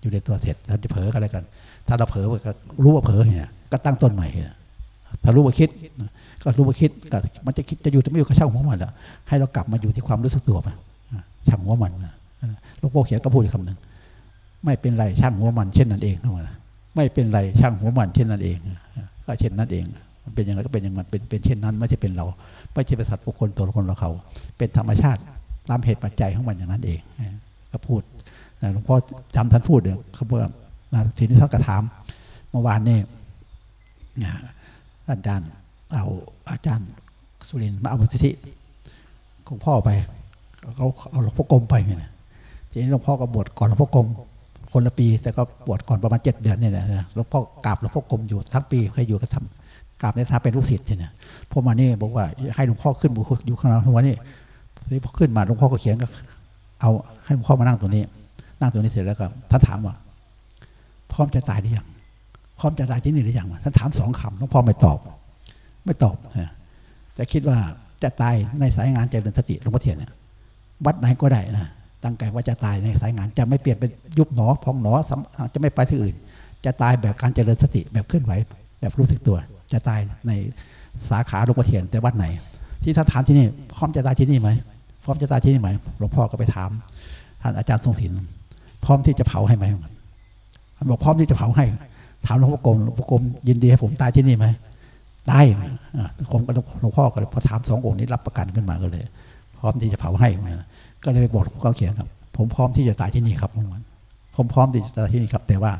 อยู่ในตัวเสร็จเราจะเผลอกันอะไรกัน ถ้าเราเผลอก็รู้ว่าเผลอเนี่ยก็ตั้งต้นใหม่ถ้ารู้ว่าคิด ก็รู้ว่าคิดก็มันจะคิดจะอยู่จะไม่อยู่ก็ช่างหัวมันแล้วให้เรากลับมาอยู่ที่ความรู้สึกตัวไปช่างหัวมันหลวงพ่อเขียนก็พูดคำหนึ่งไม่เป็นไรช่างหัวมันเช่นนั้นเองเท่านั้นไม่เป็นไรช่างหัวมันเช่นนั้นเองก็เช่นนั้นเอง มันเป็นอย่างไรก็เป็นอย่างนั้นเป็นเป็นเช่นนั้นไม่ใช่เป็นเรา ไม่ใช่เป็นสัตว์บุคคลตัวคนเราเขา เป็นธรรมชาติตามเหตุปัจจัยของมันอย่างนั้นเองก็พูดหลวงพ่อจำท่านพูดเนี่ยเขาบอก ทีนี้ท่านกระถามเมื่อวานนี่อาจารย์เอาอาจารย์สุรินมาเอาบุตริของพ่อไปเขาเอาหลวงพ่อกรมไปเนี่ยทีนี้หลวงพ่อก็บวชก่อนหลวงพ่อกรมคนละปี แต่ก็บวชก่อนประมาณเจ็ดเดือนนี่แหละหลวงพ่อกราบหลวงพ่อกรมอยู่ทั้งปีเคยอยู่กับทำกราบในทาเป็นลูกศิษย์เนี่ยพอมานี่บอกว่าให้หลวงพ่อขึ้นบุอยู่ข้างหลังทุกวันนี้ทีนี้พอขึ้นมาหลวงพ่อก็เขียนก็เอาให้หลวงพ่อมานั่งตรงนี้ นั่งตรงนี้เสร็จแล้วก็ท่านถามว่า พร้อมจะตายหรือยังพร้อมจะตายที่นี่หรือยังท่านถามสองคำหลวงพ่อไม่ตอบ ไม่ตอบแต่คิดว่าจะตายในสายงานเจริญสติหลวงพ่อเทียนเนี่ยวัดไหนก็ได้นะตั้งใจว่าจะตายในสายงาน จะไม่เปลี่ยนเป็นยุบหนอพองหนอจะไม่ไปที่อื่น จะตายแบบการเจริญสติแบบเคลื่อนไหว แบบรู้สึกตัว จะตายในสาขาหลวงพ่อเทียนแต่วัดไหน ที่ท่านถามที่นี่พร้อมจะตายที่นี่ไหมพร้อมจะตายที่นี่ไหมหลวงพ่อก็ไปถามท่านอาจารย์ทรงศิลป์พร้อมที่จะเผาให้ไหม บอกพร้อมที่จะเผาให้ ถามหลวงพ่อกรมหลวงพ่อกรมยินดีให้ผมตายที่นี่ไหมได้ผมกับหลวงพ่อก็เลยพอถามสององค์นี้รับประกันขึ้นมาก็เลย พร้อมที่จะเผาให้ก็เลยบอกเขาเขียนครับ ผมพร้อมที่จะตายที่นี่ครับผมพร้อมที่จะตายที่นี่ครับ แต่ว่า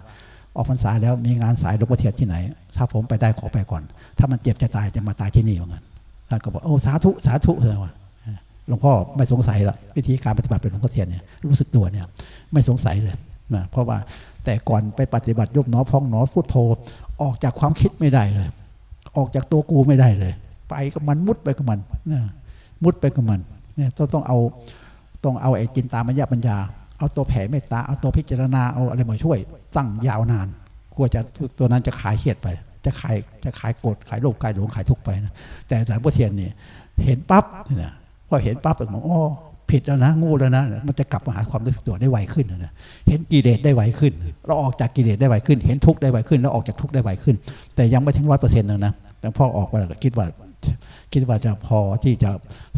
ออกพรรษาแล้วมีงานสายหลวงพ่อเทียนที่ไหน ถ้าผมไปได้ขอไปก่อน ถ้ามันเจ็บจะตายจะมาตายที่นี่เหมือนกันท่านก็บอกโอ้สาธุสาธุเลยว่าหลวงพ่อไม่สงสัยละวิธีการปฏิบัติเป็นหลวงพ่อเทียนเนี่ยรู้สึกตัวเนี่ยไม่สงสัยเลยนะเพราะว่า แต่ก่อนไปปฏิบัติยบหนอพองหนอพุทโธออกจากความคิดไม่ได้เลย ออกจากตัวกูไม่ได้เลย ไปกับมันมุดไปกับมันนะมุดไปกับมันเนี่ยต้องต้องเอาต้องเอาไอ้จินตามัญญาปัญญา เอาตัวแผ่เมตตาเอาตัวพิจารณาเอาอะไรมาช่วย ตั้งยาวนานกลัวจะตัวนั้นจะขายเครียดไป จะขายจะขายโกรธขายโลภขายหลงขายทุกข์ไปนะแต่อาจารย์พุทเทียนนี่เห็นปั๊บเนี่ยพอเห็นปั๊บบอกอ๋อ ผิดแล้วนะงูแล้วนะ มันจะกลับมาหาความรู้สึกตัวได้ไวขึ้นนะเห็นกิเลสได้ไวขึ้น เราออกจากกิเลสได้ไวขึ้น เห็นทุกข์ได้ไวขึ้น แล้วออกจากทุกข์ได้ไวขึ้น แต่ยังไม่ถึงร้อยเปอร์เซ็นต์นะแต่พ่อออกมาคิดว่า คิดว่าจะพอที่จะ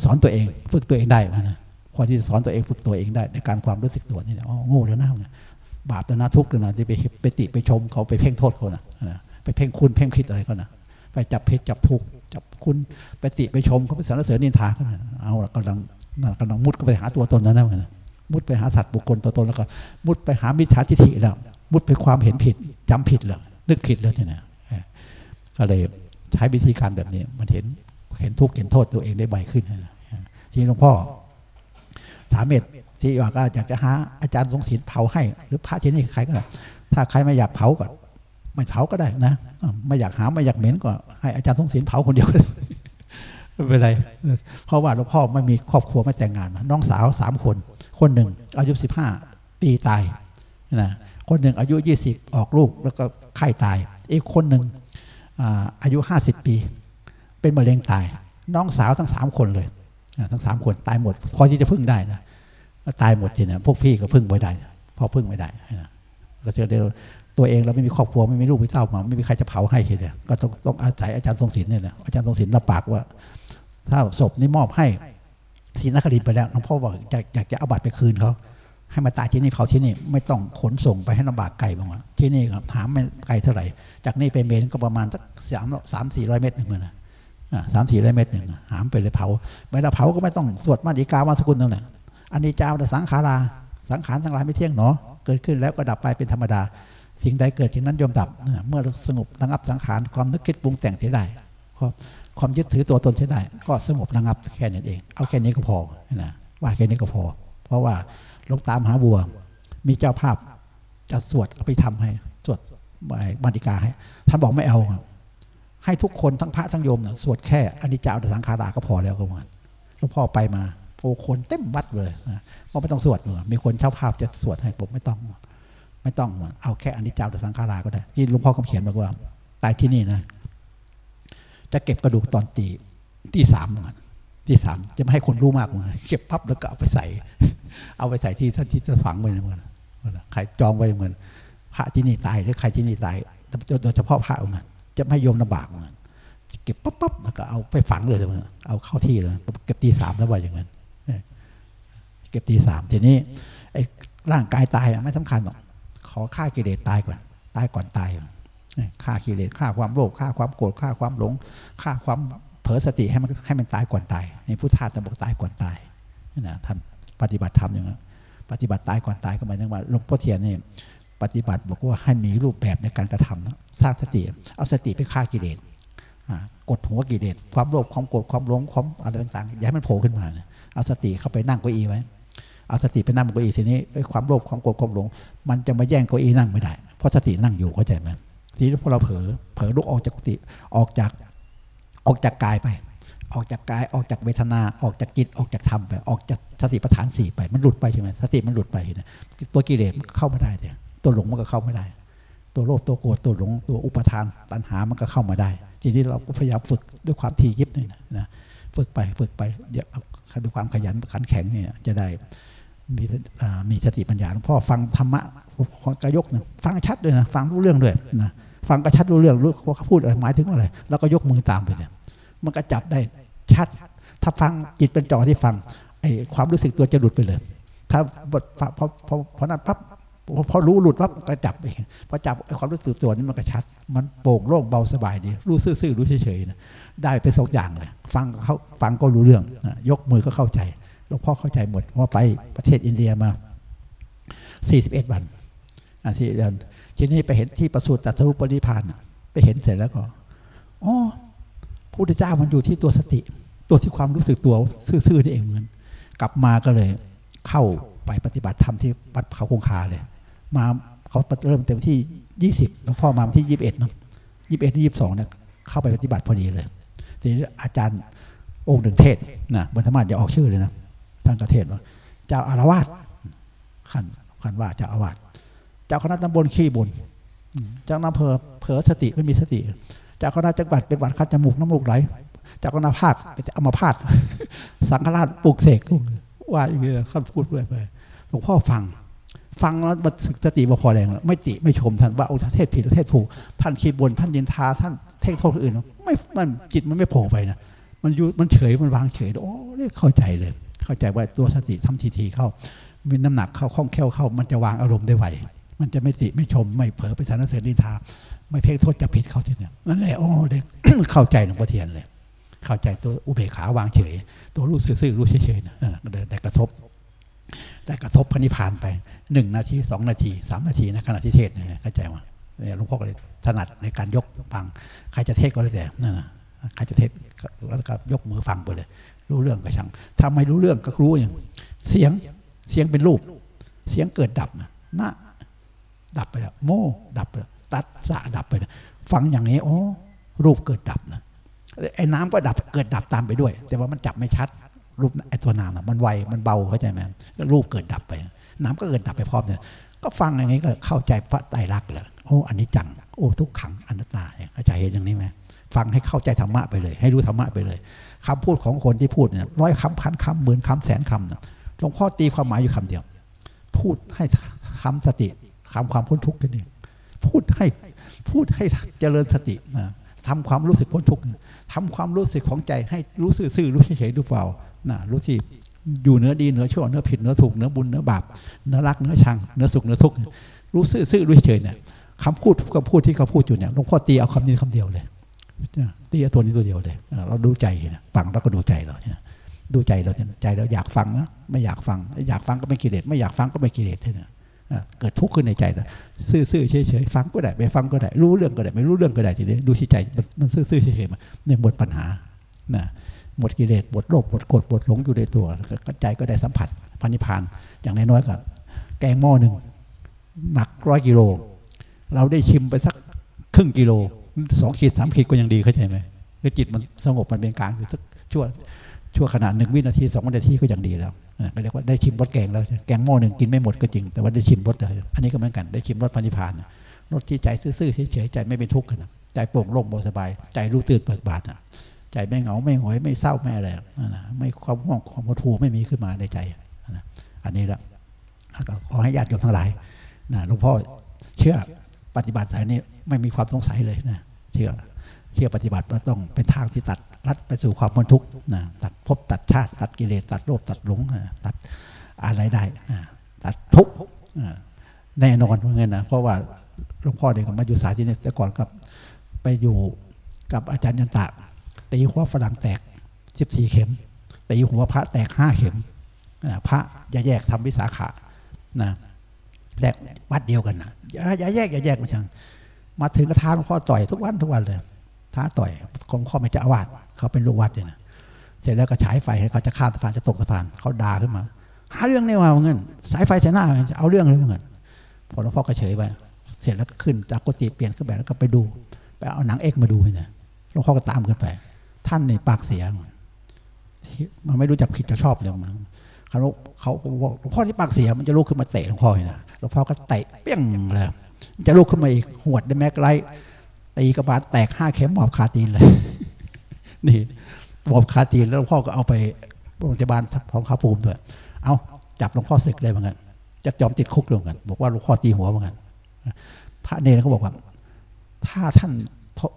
สอนตัวเอง ฝึกตัวเองได้นะพอที่จะสอนตัวเองฝึกตัวเองได้ ในการความรู้สึกตัวนี่อ๋อโง่แล้วนะบาปแล้วนะทุกข์แล้วนะที่ไปไปติไปชมเขาไปเพ่งโทษเขานะไปเพ่งคุณเพ่งคิดอะไรเขานะไปจับเพชรจับทุกข์จับคุณไปติไปชมเขาไปสรรเสริญนินทาเขานะเอาละกำลัง มันกำลังมุดก็ไปหาตัวตนนั้นนะมุดไปหาสัตว์บุคคลตัวตนแล้วก็ มุดไปหามิจฉาทิฏฐิแล้ว มุดไปความเห็นผิดจำผิดแล้วนึกผิดแล้วใช่ไหมก็เลยใช้วิธีการแบบนี้ มันเห็นเห็นทุกข์เห็นโทษตัวเองได้ใบขึ้นทีหลวงพ่อสามเม็ดที่ว่าก็อยากจะหาอาจารย์ทรงศิลเผาให้ หรือพระที่นี่ใครก็ได้ถ้าใครไม่อยากเผาก็ไม่เผาก็ได้นะไม่อยากหาไม่อยากเหม็นก็ให้อาจารย์ทรงศิลเผาคนเดียวก็ได้ ไม่เป็นไร เพราะว่าหลวงพ่อไม่มีครอบครัวไม่แต่งงาน น้องสาวสามคน คนหนึ่งอายุสิบห้าปีตายนะคนหนึ่งอายุยี่สิบออกลูกแล้วก็ไข้ตาย อีกคนหนึ่งอายุห้าสิบปี เป็นมะเร็งตาย น้องสาวทั้งสามคนเลยทั้งสามคนตายหมด พอที่จะพึ่งได้นะตายหมดจริงนะพวกพี่ก็พึ่งไม่ได้พ่อพึ่งไม่ได้นะก็เจอเดียว ตัวเองเราไม่มีครอบครัวไม่มีลูกไม่เต้ามาไม่มีใครจะเผาให้เลยก็ต้องต้องอาศัยอาจารย์ทรงศิลป์เนี่ยนะอาจารย์ทรงศิลป์รับปากว่า ถ้าศพนี้มอบให้ศรีนครินไปแล้วหลวงพ่อบอกอยากอยากจะเอาบัตรไปคืนเขาให้มาตายที่นี่เผาที่นี่ไม่ต้องขนส่งไปให้ลำบากไกลบ้างวะที่นี่ครับหามไม่ไกลเท่าไหร่ จากนี่ไปเมนก็ประมาณสักสามสามสี่ร้อยเมตรหนึ่งเลยนะสามสี่ร้อยเมตรหนึ่งหามไปเลยเผาเวลาเผาก็ไม่ต้องสวดมาดีกาวาสกุลตรงนั้นอันนี้เจ้าแต่สังขาราสังขารทั้งหลายไม่เที่ยงเนาะเกิดขึ้นแล้วก็ดับไปเป็นธรรมดา สิ่งใดเกิดสิ่งนั้นย่อมดับ เมื่อสงบระงับสังขารความนึกคิดปรุงแต่งเสียได้ความยึดถือตัวตนเสียได้ ก็สงบระงับแค่นี้เอง เอาแค่นี้ก็พอนะว่าแค่นี้ก็พอ เพราะว่าลงตามหาบัว มีเจ้าภาพจะสวดเอาไปทำให้สวดบันติกาให้ท่านบอกไม่เอา ให้ทุกคนทั้งพระทั้งโยมสวดแค่อนิจจาสังขาราก็พอแล้วก็มันหลวงพ่อไปมาโอ้คนเต็มวัดเลยนะไม่ต้องสวดมีคนเช่าภาพจะสวดให้ผมไม่ต้อง ไม่ต้องเอาแค่อนิจจาสังขาราก็ได้ที่หลวงพ่อก็เขียนบอกว่า ตายที่นี่นะ จะเก็บกระดูกตอนตีตีสามมันตีสามจะไม่ให้คนรู้มากมันเก็บพับแล้วก็เอาไปใส่ เอาไปใส่ที่ท่านที่จะฝังไว้เหมือนใครจองไว้เหมือนพระที่นี่ตายหรือใครที่นี่ตายโดยเฉพาะพระองค์นั้นจะไม่โยมลำบากเหมันเก็บปั๊บปั๊บแล้วก็เอาไปฝังเลยเลยเอาเข้าที่เลยเก็บตีสามแล้วว่าอย่างนั้นเก็บตีสามทีนี้ไอ้ร่างกายตายไม่สำคัญหรอก อฆ่ากิเลสตายก่อน ตายก่อนตายฆ่ากิเลสฆ่าความโลภฆ่าความโกรธฆ่าความหลงฆ่าความเผลอสติให้มันให้มันตายก่อนตายในพุทธาสบอกตายก่อนตายนะท่านปฏิบัติธรรมอย่างนั้นปฏิบัติตายก่อนตายก็หมายถึงว่าหลวงพ่อเทียนนี่ปฏิบัติบอกว่าให้มีรูปแบบในการกระทำนะสร้างสติ เอาสติไปฆ่ากิเลสกดหัวกิเลสความโลภความโกรธความหลงความอะไรต่างๆอย่าให้มันโผล่ขึ้นมาเอาสติเข้าไปนั่งเก้าอี้ไว้ เอาสติไปนั่งบนเก้าอี้ทีนี้ความโลภความโกรธความหลง มันจะมาแย่งเก้าอี้นั่งไม่ได้ เพราะสตินั่งอยู่เข้าใจไหมทีนี้พวกเราเผลอเผลอลุกออกจากกุฏิออกจากออกจากกายไป ออกจากกายออกจากเวทนาออกจากจิตออกจากธรรมไป ออกจากสติปัฏฐานสี่ไป มันหลุดไปใช่ไหมสติมันหลุดไปนะตัวกิเลสมันเข้าไม่ได้เนี่ยตัวหลงมันก็เข้าไม่ได้ ตัวโลภตัวโกรธตัวหลงตัวอุปทานตัณหามันก็เข้ามาได้ทีนี้เราก็พยายามฝึกด้วยความทียิบนี่นะฝึกไปฝึกไปเดี๋ยวด้วยความขยันขันแข็งเนี่ยจะได้ มีมีสติปัญญาหลวงพ่อฟังธรรมะกระยกนะฟังชัดด้วยนะฟังรู้เรื่องด้วยนะฟังก็ชัดรู้เรื่องรู้ว่าเขาพูดอะไรหมายถึงอะไรแล้วก็ยกมือตามไปเนี่ยมันก็จับได้ชัด ถ้าฟังจิตเป็นจอที่ฟังไอ้ความรู้สึกตัวจะหลุดไปเลย ถ้าบทพอพอพอนั้นปั๊บพอรู้หลุดปั๊บก็จับเองพอจับความรู้สึกตัวนี้มันก็ชัด มันโปร่งโล่งเบาสบายดีรู้ซื่อๆรู้เฉยๆนะได้ไปสองอย่างเลยฟังเขาฟังก็รู้เรื่องยกมือก็เข้าใจ หลวงพ่อเข้าใจหมดว่าไปประเทศอินเดียมา 41 วันสี่เดือนทีนี้ไปเห็นที่ประสูติตัสรู้ปริพานไปเห็นเสร็จแล้วก็อ๋อพระพุทธเจ้ามันอยู่ที่ตัวสติ ตัวที่ความรู้สึกตัวซื่อๆนี่เองเหมือนกลับมาก็เลยเข้าไปปฏิบัติธรรมที่วัดเขาคงคาเลย มาเขาเริ่มเต็มที่ยี่สิบหลวงพ่อมาที่ยี่สิบเอ็ดเนาะยี่สิบเอ็ดยี่สิบสองเนี่ยเข้าไปปฏิบัติพอดีเลยทีนี้อาจารย์องค์หนึ่งเทศนะบรรธมาสอย่าออกชื่อเลยนะ ท่านกเทศว่าเจ้าอารวาสขันขันว่าเจ้าอาวาสเจ้าคณะตำบลขี้บนอืมเจ้าอำเภอเผลอสติไม่มีสติเจ้าคณะจังหวัดเป็นหวัดคัดจมูกน้ำมูกไหลเจ้าคณะภาคเป็นอมาพาตสังฆราชปลูกเสกว่าอย่างนี้ท่านพูดเรื่อยไปหลวงพ่อฟัง ฟังแล้วมันสึกสติมาพอแรงแล้วไม่ติไม่ชมท่านว่าองค์เทศผิดหรือเทศถูกท่านคีบนท่านยินทาท่านเทศโทษคนอื่นไม่มันจิตมันไม่โผล่ไปนะมันอยู่มันเฉยมันวางเฉยโอ้เรียกเข้าใจเลย เข้าใจว่าตัวสติทำทีทีเข้ามีน้ำหนักเข้าคล่องแคล่วเข้า มันจะวางอารมณ์ได้ไวมันจะไม่ติไม่ชม ไม่เผลอไปสรรเสริญนิทา ไม่เพ่งโทษจะผิดเขาทีเนี่ยนั่นแหละโอ้เด็กเข้าใจหลวงพ่อเทียนเลย เข้าใจตัวอุเบกขาวางเฉย ตัวรู้ซื่อๆรู้เฉยๆนะได้กระทบได้กระทบพระนิพพานไปหนึ่งนาทีสองนาทีสามนาทีนะขณะที่เทศเนี่ยเข้าใจว่าเนี่ยหลวงพ่อก็เลยถนัดในการยกฟัง ใครจะเทศก็แล้วแต่นั่นนะใครจะเทศแล้วก็ยกมือฟังไปเลย รู้เรื่องก็ช่างถ้าไม่รู้เรื่องก็รู้อย่างเสียงเสียงเป็นรูป เสียงเกิดดับนะหน้าดับไปแล้ว โม่ดับไปแล้วตัดสะดับไปแล้วฟังอย่างนี้โอ้รูปเกิดดับนะไอ้น้ำก็ดับเกิดดับตามไปด้วย แต่ว่ามันจับไม่ชัด รูปไอ้ตัวน้ำนะมันไวมันเบาเข้าใจไหมรูปเกิดดับไป น้ำก็เกิดดับไปพร้อมเนี่ยก็ฟังอย่างนี้ก็เข้าใจพระไตรลักษณ์เลยโอ้อันนี้จังโอ้ทุกขังอนัตตาเนี่ยเข้าใจเห็นอย่างนี้ไหมฟังให้เข้าใจธรรมะไปเลย ให้รู้ธรรมะไปเลย คำพูดของคนที่พูดเนี่ยร้อยคำพันคำหมื่นคำแสนคำเนะหลวงพ่อตีความหมายอยู่คำเดียว พูดให้คำสติคำความพ้นทุกข์นั่นเองพูดให้พูดให้เจริญสตินะทำความรู้สึกพ้นทุกข์ทำความรู้สึกของใจให้รู้ซื่อรู้เฉยๆดูเปล่านะรู้ที่อยู่เหนือดีเหนือชั่วเหนือผิดเหนือถูกเหนือบุญเหนือบาปเหนือรักเหนือชังเหนือสุขเหนือทุกข์รู้ซื่อๆรู้เฉยเนี่ยคำพูดคำพูดที่เขาพูดอยู่เนี่ยหลวงพ่อตีเอาคำนี้คำเดียวเลย ตีเอาตัวนี้ตัวเดียวเลย เราดูใจนะฟังแล้วก็ดูใจเราเนี่ยดูใจเราเนี่ยใจเราอยากฟังนะไม่อยากฟัง อยากฟังก็ไม่กิเลสไม่อยากฟังก็ไม่กิเลสเนี่ยเกิดทุกข์ขึ้นในใจนะซื่อๆเฉยๆฟังก็ได้ไม่ฟังก็ได้ รู้เรื่องก็ได้ ไม่รู้เรื่องก็ได้ทีนี้ดูที่ใจมันซื่อๆเฉยๆมาเนี่ยหมดปัญหานะหมดกิเลสหมดโลภหมดโกรธหมดหลงอยู่ในตัวใจก็ได้สัมผัสพันิพานอย่างน้อยๆก็แกงหม้อหนึ่งหนักร้อยกิโล เราได้ชิมไปสักครึ่งกิโล สองขีดสามขีดก็ยังดีเข้าใจไหมคือจิตมันสงบมันเป็นกลางอยู่สักชั่วชั่วขนาดหนึ่งวินาทีสองวินาทีก็ยังดีแล้วก็เรียกว่าได้ชิมรสแกงแล้วแกงหม้อหนึ่งกินไม่หมดก็จริง แต่ว่าได้ชิมรสเลยอันนี้ก็เหมือนกันได้ชิมรสพันิพานรสที่ใจซื่อๆเฉยๆใจไม่เป็นทุกข์นะใจโปร่งโล่งเบาสบาย ใจรู้ตื่นเบิกบานนะใจไม่เหงาไม่หงอยไม่เศร้าไม่อะไรนะไม่ความห่วงความหดหู่ไม่มีขึ้นมาในใจนะอันนี้ละก็ขอให้ญาติโยมทั้งหลายนะหลวงพ่อเชื่อปฏิบัติสายนี้ไม่มีความสงสัยเลยนะ เชื่อ เชื่อปฏิบัติว่าต้องเป็นทางที่ตัดรัดไปสู่ความพ้นทุกข์นะตัดภพตัดชาติ ตัดกิเลสตัดโลภตัดหลงตัดอะไรได้ตัดทุกข์แน่นอนเหมือนกันนะเพราะว่าหลวงพ่อเด็กมาอยู่สายที่นี่แต่ก่อนกับไปอยู่กับอาจารย์ยันตะตีหัวฝรั่งแตกสิบสี่เข็มตีหัวพระแตกห้าเข็มพระอย่าแยกทำวิสาขะนะแต่วัดเดียวกันนะอย่าแยกอย่าแยกมาชัง มาถึงกระทาหลวงพ่อต่อยทุกวันทุกวันเลยท้าต่อยของพ่อไม่จะอาวาสเขาเป็นลูกวัดเนี่ยนะเสร็จแล้วก็ฉายไฟให้เขาจะข้ามสะพานจะตกสะพานเขาด่าขึ้นมา หาเรื่องเนี่ยว่าเงินสายไฟชนะจะเอาเรื่องเลยเงินพอหลวงพ่อก็เฉยไปเสร็จแล้วก็ขึ้นจากกุฏิเปลี่ยนขึ้นแบบแล้วก็ไปดูไปเอาหนังเอกมาดูเนี่ยหลวงพ่อก็ตามขึ้นไป ท่านในปากเสียงมันไม่รู้จักผิดจะชอบเลยมันเขาเขาบอกหลวงพ่อที่ปากเสียมันจะลุกขึ้นมาเตะหลวงพ่อนะหลวงพ่อก็เตะเปี้ยงเลย จะลุกขึ้นมาอีกหวดได้แม็กไลตีกระบาลแตกห้าเข็มหมอบคาตีนเลย นี่หมอบคาตีนแล้วหลวงพ่อก็เอาไปโรงพยาบาลของข้าภูมิด้วยเอาจับหลวงพ่อศึกเลยเหมือนกันจะจอมติดคุกเลยเหมือนกันบอกว่าหลวงพ่อตีหัวเหมือนกันพระเนรเขาบอกว่า ถ้าท่าน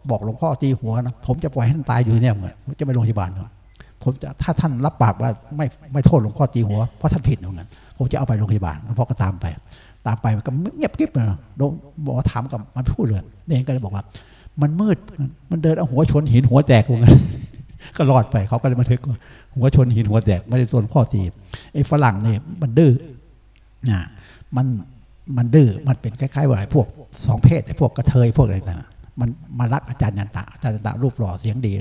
บอกหลวงพ่อตีหัวนะผมจะปล่อยให้ท่านตายอยู่เนี่ยเหมือนจะไปโรงพยาบาลผมจะถ้าท่านรับปากว่าไม่ไม่โทษหลวงพ่อตีหัวเพราะท่านผิดเหมือนกันผมจะเอาไปโรงพยาบาลหลวงพ่อก็ตามไป ตามไปมันก็เงียบกิ๊บเลยโดนบอกถามกับมันพูดเลยเนรก็เลยบอกว่า มันมืดมันเดินเอาหัวชนหินหัวแตกเหมือนกันก็รอดไปเขาก็เลยมาทึกว่าหัวชนหินหัวแตกไม่ได้ตัวพ่อตีไอ้ฝรั่งเนี่ยมันดื้อนะมันมันดื้อมันเป็นคล้ายๆว่าพวกสองเพศพวกกระเทยพวกอะไรต่างมันมารักอาจารย์ยันตะอาจารย์ยันตะรูปหล่อเสียงดี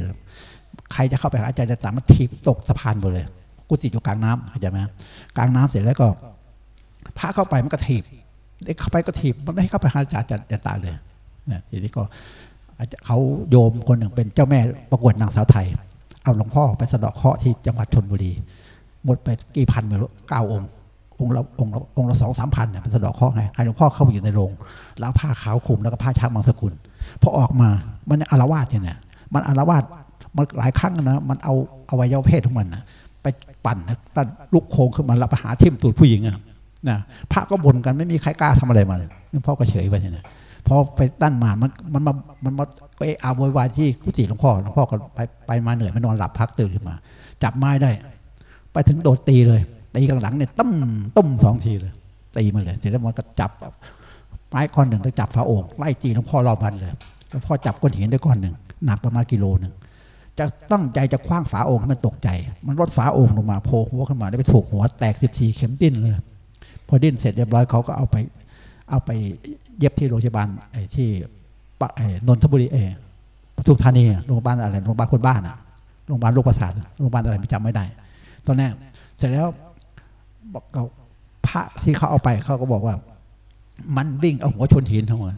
ใครจะเข้าไปหาอาจารย์ยันตะมันถีบตกสะพานหมดเลย กุฏิอยู่กลางน้ำเข้าใจไหมกลางน้ำเสร็จแล้วก็ พระเข้าไปมันก็ถีบได้เข้าไปก็ถีบมันไม่ให้เข้าไปหาอาจารย์ยันตะเลยนะทีนี้ก็เขาโยมคนหนึ่งเป็นเจ้าแม่ประกวดนางสาวไทย เอาหลวงพ่อไปสะเดาะเคราะห์ที่จังหวัดชนบุรี หมดไปกี่พันไม่รู้เก้าองค์องค์ละองค์ละองค์ละสองสามพันเนี่ยเป็นสะเดาะเคราะห์ไงให้หลวงพ่อเข้าไปอยู่ในโรงแล้วผ้าขาวคลุมแล้วก็ผ้าช้างบางสกุลพอออกมามันอารวาสเนี่ยมันอารวาสมันหลายครั้งนะมันเอาอวัยวะเพศของมันนะไปปั่นนะตันลุกโค้งขึ้นมาแล้วไปหาทิ่มตูดผู้หญิงอะ นะพระก็บ่นกันไม่มีใครกล้าทำอะไรมาเลยหลวงพ่อก็เฉยไปเนี่ยพอไปตั้นมามันมันมามันมาไปอาโวยวายที่กุฏิหลวงพ่อหลวงพ่อก็ไปไปมาเหนื่อยมานอนหลับพักตื่นขึ้นมา จับไม้ได้ ไปถึงโดดตีเลยตีกลางหลังเนี่ยต้มต้มสองทีเลยตีมาเลยเสร็จแล้วมันก็จับไม้ก้อนหนึ่งแล้วจับฝาโอ่งไล่ตีหลวงพ่อรอบพันเลยหลวงพ่อจับก้อนหินได้ก้อนหนึ่งหนักประมาณกิโลหนึ่งจะตั้งใจจะคว้างฝาโอ่งให้มันตกใจ มันรดฝาโอ่งลงมาโผล่หัวขึ้นมาได้ไปถูกหัวแตกสิบสี่เข็มดิ้นเลย พอดิ้นเสร็จเรียบร้อยเขาก็เอาไปเอาไปเย็บที่โรงพยาบาลที่นนทบุรีเอปทุมธานีโรงพยาบาลอะไรโรงพยาบาลคนบ้านอะโรงพยาบาลโรคประสาทโรงพยาบาลอะไรไม่จำไม่ได้ ตอนนี้เสร็จแล้วบอกเขาพระที่เขาเอาไปเขาก็บอกว่า มันวิ่งเอาหัวชนหินทั้งหมด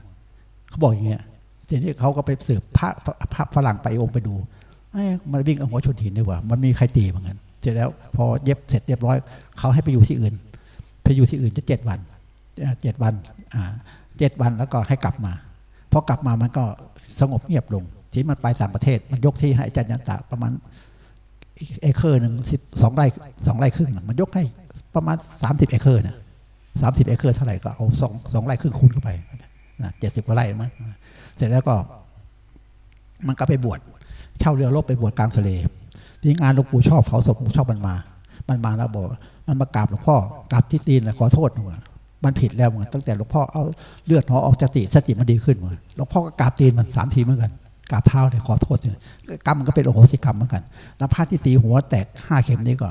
เขาบอกอย่างเงี้ยทีนี้เขาก็ไปสืบพระพระฝรั่งไปองค์ไปดูมันวิ่งเอาหัวชนหินดีกว่า มันมีใครตีเหมือนกันเสร็จแล้ว พอเย็บเสร็จเรียบร้อยเขาให้ไปอยู่ที่อื่น ไปอยู่ที่อื่นจะเจ็ดวันเจ็ดวันเจ็ดวันแล้วก็ให้กลับมาพอกลับมามันก็สงบเงียบลงที่มันไปต่างประเทศ มันยกที่ให้อาจารย์ยันตระประมาณเอเคอร์หนึ่งสิบสองไร่สองไร่ครึ่งมันยกให้ประมาณสามสิบเอเคอร์นะสามสิบเอเคอร์เท่าไหร่ก็เอาสองสองไร่ครึ่งคูณเข้าไปนะเจ็ดสิบกว่าไร่มั้งเสร็จแล้วก็ มันก็ไปบวชเช่าเรือรบไปบวชกลางทะเลที่งานหลวงปู่ชอบเผาศพชอบมันมา มันมาแล้วบอก มันมากราบหลวงพ่อกราบที่ตีนขอโทษหนูมันผิดแล้วเหมือนตั้งแต่หลวงพ่อเอาเลือดหอออกจากติสติมันดีขึ้นเหมือนหลวงพ่อก็กราบตีนมันสามทีเหมือนกันกราบเท้าเนี่ยขอโทษเนี่ยกรรมมันก็เป็นโอโหสิกรรมเหมือนกัน แล้วพระที่ตีหัวแตกห้าเข็มนี้ก็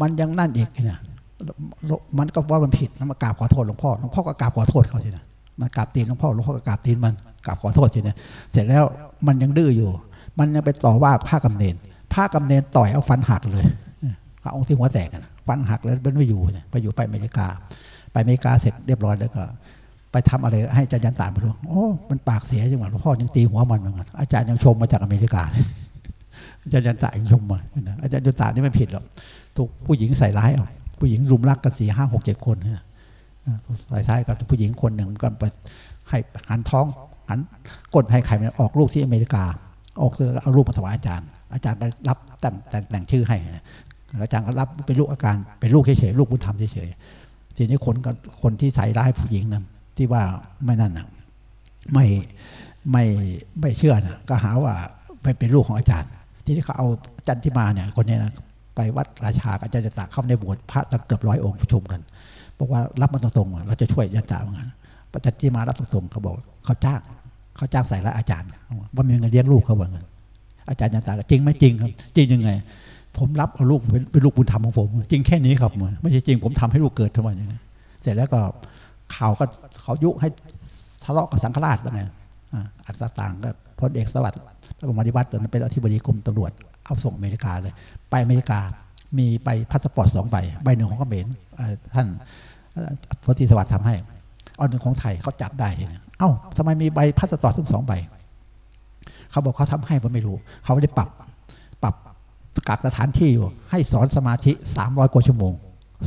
มันยังนั่นอีกเนี่ยมันก็ว่ามันผิดมันมากราบขอโทษหลวงพ่อหลวงพ่อก็กราบขอโทษเขาทีนะมากราบตีนหลวงพ่อหลวงพ่อก็กราบตีนมันกราบขอโทษทีนี่ยเสร็จแล้วมันยังดื้ออยู่ มันยังไปต่อว่าผ้ากำเนินผ้ากำเนินต่อยเอาฟันหักเลยพระองค์ที่หัวแตกนะ ฟันหักแล้วเป็นไม่อยู่เนี่ยไปอยู่ไปอเมริกา ไปอเมริกาเสร็จเรียบร้อยแล้วก็ ไปทำอะไรให้อาจารย์ยันตาไปดูโอ้มันปากเสียจังหวะหลวงพ่อยังตีหัวมันเหมือนกันอาจารย์ยังชมมาจากอเมริกาอาจารย์ยันตายังชมมาอาจารย์ยันตานี่ไม่ผิดหรอกถูกผู้หญิงใส่ร้ายเอาผู้หญิงรุมรักกันสี่ห้าหกเจ็ดคนเนี่ยใส่ท้ายกับผู้หญิงคนหนึ่งก็ไปให้หันท้องหันกดให้ใครออกลูกที่อเมริกาออกเลยเอาลูกมาถวายอาจารย์ อาจารย์ก็รับแต่งแต่งชื่อให้ อาจารย์ก็รับเป็นลูกอาการเป็นลูกเฉยๆลูกบุญธรรมเฉยๆทีนี้คนก็คนที่ใส่ร้ายผู้หญิงนะที่ว่าไม่นั่นนะไม่ไม่ไม่เชื่อนะก็หาว่าไปเป็นลูกของอาจารย์ ทีนี้เขาเอาจันทิมาเนี่ยคนนี้นะไปวัดราชาอาจารย์จะตาเข้าในบวชพระตั้งเกือบร้อยองค์ประชุมกันบอกว่ารับมาตรงๆเราจะช่วยยันตาเหมือนกันอาจารย์ทิมารับตรงๆเขาบอกเขาจ้างเขาจ้างใส่ร้ายอาจารย์ว่ามีเงินเลี้ยงลูกเขาเหมือนกันอาจารย์ยันตาจริงไหมจริงครับ จริงยังไง ผมรับเอาลูกเป็นลูกบุญธรรมของผม จริงแค่นี้ครับ ไม่ใช่จริงผมทำให้ลูกเกิดทำไมอย่างนี้เสร็จแล้วก็ข่าวก็เขายุให้ทะเลาะกับสังฆราชอะไรอัตต่างก็พลเอกสวัสดิ์พระบรมธิวัตรตอนนั้นเป็นอธิบดีกรมตำรวจเอาส่งอเมริกาเลย ไปอเมริกามีใบพาสปอร์ตสองใบใบหนึ่งของเขมรท่านพลตรีสวัสดิ์ทำให้เอาหนึ่งของไทยเขาจับได้ทีนี้เอ้าทำไมมีใบพาสปอร์ตทั้งสองใบเขาบอกเขาทำให้ผมไม่รู้ เขาไม่ได้ปรับ กักสถานที่อยู่ ให้สอนสมาธิสามร้อยกว่าชั่วโมง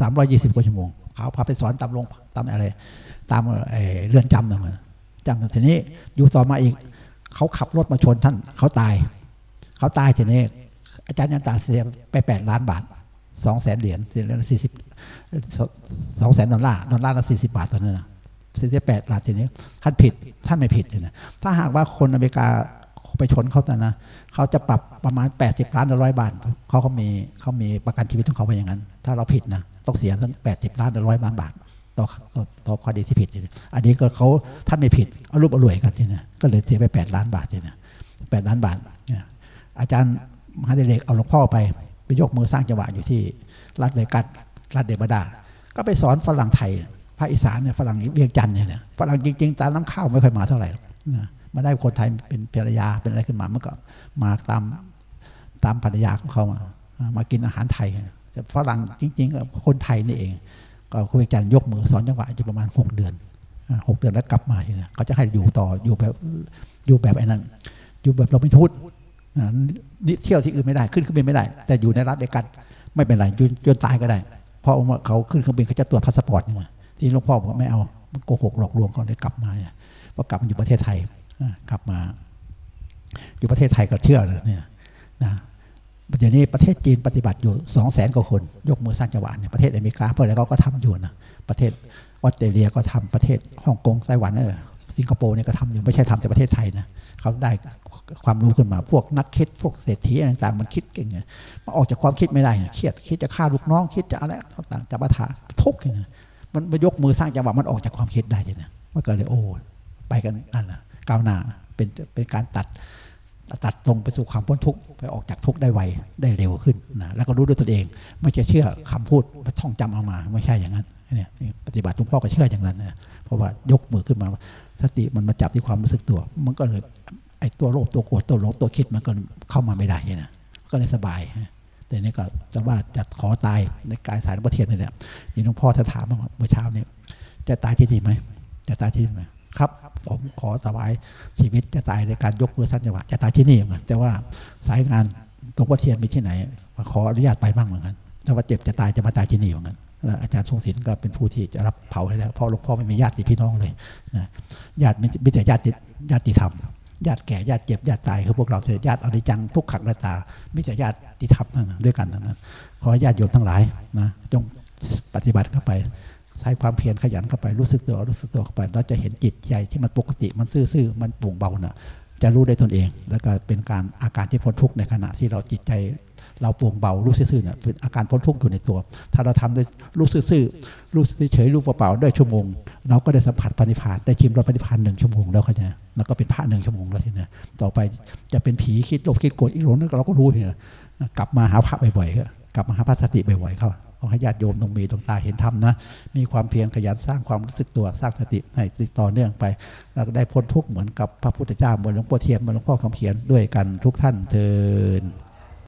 สามร้อยยี่สิบกว่าชั่วโมง เขาพาไปสอนตามโรงตามอะไร ตามเรือนจำนั่นจำทีนี้อยู่ต่อมาอีก เขาขับรถมาชนท่านเขาตาย เขาตายทีนี้ อาจารย์ยันตาเสียไปแปดล้านบาทสองแสนเหรียญสี่สิบสองแสนดอลลาร์ดอลลาร์ละสี่สิบบาทตอนนั้นนะสี่สิบแปดล้านทีนี้ท่านผิดท่านไม่ผิดเลยนะถ้าหากว่าคนอเมริกา ไปชนเขาแต่นะเขาจะปรับประมาณ 80 ล้านหรือร้อยบาทเขาเขามีเขามีประกันชีวิตของเขาไปอย่างนั้น ถ้าเราผิดนะต้องเสียทั้ง80 ล้านหรือร้อยล้านบาทต่อต่อคดีที่ผิด อันนี้ก็เขาท่านไม่ผิดเอารูปเอารวยกันทีนะก็เลยเสียไป 8 ล้านบาททีนะแปดล้านบาทเนี่ยอาจารย์มหาเดเรกเอาหลวงพ่อไปไปยกมือสร้างจังหวะอยู่ที่รัฐเวกัสรัฐเดบดา ก็ไปสอนฝรั่งไทยภาคอีสานเนี่ยฝรั่งเวียงจันทร์เนี่ยฝรั่งจริงๆตามน้ำข้าวไม่ค่อยมาเท่าไหร่นะ มาได้คนไทยเป็นภรรยาเป็นอะไรขึ้นมามันก็มาตามตามภรรยาของเขามามากินอาหารไทยแต่ฝรั่งจริงๆก็คนไทยนี่เอง ก็คุณเวียงจันทร์ยกมือสอนจังหวะอยู่ประมาณหกเดือนหกเดือนแล้วกลับมาเนี่ยเขาจะให้อยู่ต่ออยู่แบบอยู่แบบไอ้นั้นอยู่แบบเราไม่ทูตนี่เที่ยวที่อื่นไม่ได้ขึ้นเครื่องบินไม่ได้ แต่อยู่ในรัฐเดียวกันไม่เป็นไรจนจนตายก็ได้ เพราะว่าเขาขึ้นเครื่องบินเขาจะตรวจพาสปอร์ตนี่มาที่หลวงพ่อบอกไม่เอามันโกหกหลอกลวงเขาเลยกลับมาเนี่ยพอกลับมาอยู่ประเทศไทย กลับมาอยู่ประเทศไทยก็เชื่อเลยเนี่ยนะเดี๋ยวนี้ประเทศจีนปฏิบัติอยู่สองแสนกว่าคน ยกมือสร้างจังหวะเนี่ยประเทศอเมริกาเพื่อะไรเขาก็ทำอยู่นะประเทศออสเตรเลียก็ทำประเทศฮ่องกงไต้หวันเออสิงคโปร์เนี่ยก็ทำอยู่ไม่ใช่ทำแต่ประเทศไทยนะเขาได้ความรู้ขึ้นมาพวกนักคิด พวกเศรษฐีอะไรต่างมันคิดเก่งไงมันออกจากความคิดไม่ได้เครียดคิดจะฆ่าลูกน้องคิดจะอะไรต่างๆจะมาถาทุกข์ไงมันมายกมือสร้างจังหวะมันออกจากความคิดได้เนี่ยมันก็เลยโอ้ไปกันนั่นแหละ ก้าวหน้าเป็นเป็นการตัดตัดตรงไปสู่ความพ้นทุกข์ไปออกจากทุกข์ได้ไวได้เร็วขึ้นนะแล้วก็รู้ด้วยตนเอง ไม่ใช่เชื่อคำพูดไปท่องจำเอามา ไม่ใช่อย่างนั้นเนี่ยปฏิบัติหลวงพ่อก็เชื่ออย่างนั้นนะเพราะว่ายกมือขึ้นมาสติมันมาจับที่ความรู้สึกตัว มันก็เลยไอ้ตัวโลภตัวโกรธตัวหลงตัวคิดมันก็เข้ามาไม่ได้นะก็เลยสบายแต่นี่ก็จะว่าจะขอตายในกายสายประเทศนี่แหละนี่หลวงพ่อจะถามว่าเมื่อเช้าเนี่ยจะตายที่นี่ไหมจะตายที่นี่ไหม ครับ ผมขอสบายชีวิตจะตายในการยกมือสั้นจังหวะจะตายที่นี่เหมือนแต่ว่าสายงานหลวงพ่อเทียนมีที่ไหนมาขออนุญาตไปบ้างเหมือนกันถ้าว่าเจ็บจะตายจะมาตายที่นี่เหมือนกันอาจารย์ทรงศิลป์ก็เป็นผู้ที่จะรับเผาให้แล้วเพราะหลวงพ่อไม่มีญาติพี่น้องเลยนะญาติไม่แต่ญาติญาติธรรมญาติแก่ญาติเจ็บญาติตายคือพวกเราจะญาติอริจังทุกขังนาตาไม่แต่ญาติที่ทำนั่นด้วยกันนั้น ขอญาติโยมทั้งหลายนะจงปฏิบัติเข้าไป ใช้ความเพียรขยันเข้าไปรู้สึกตัวรู้สึกตัวเข้าไปเราจะเห็นจิตใจที่มันปกติมันซื่อๆมันปุ่งเบาน่ะจะรู้ได้ตนเอง แล้วก็เป็นการอาการที่พ้นทุกข์ในขณะที่เราจิตใจเราปวงเบารู้ซื่อๆเนี่ยเป็นอาการพ้นทุกข์อยู่ในตัว ถ้าเราทำด้วยรู้ซื่อๆรู้เฉยรู้เปล่าๆด้วยชั่วโมง เราก็ได้สัมผัสปณิพานได้ชิมรสปณิพานหนึ่งชั่วโมงแล้วเขาจะแล้วก็เป็นพระหนึ่งชั่วโมงแล้วทีนี้ต่อไปจะเป็นผีคิดโลภคิดโกรธอีกหลงนึกเราก็รู้ทีนี้กลับมาหาพระบ่อยๆกลับมาหาพระสติบ่อยๆเข้า ขอให้ญาติโยมตรงมีตรงตาเห็นธรรมนะ มีความเพียรขยันสร้างความรู้สึกตัวสร้างสติให้ติดต่อเนื่องไปเราก็ได้พ้นทุกข์เหมือนกับพระพุทธเจ้าเหมือนหลวงพ่อเทียนเหมือนหลวงพ่อคำเขียนด้วยกันทุกท่านเทิน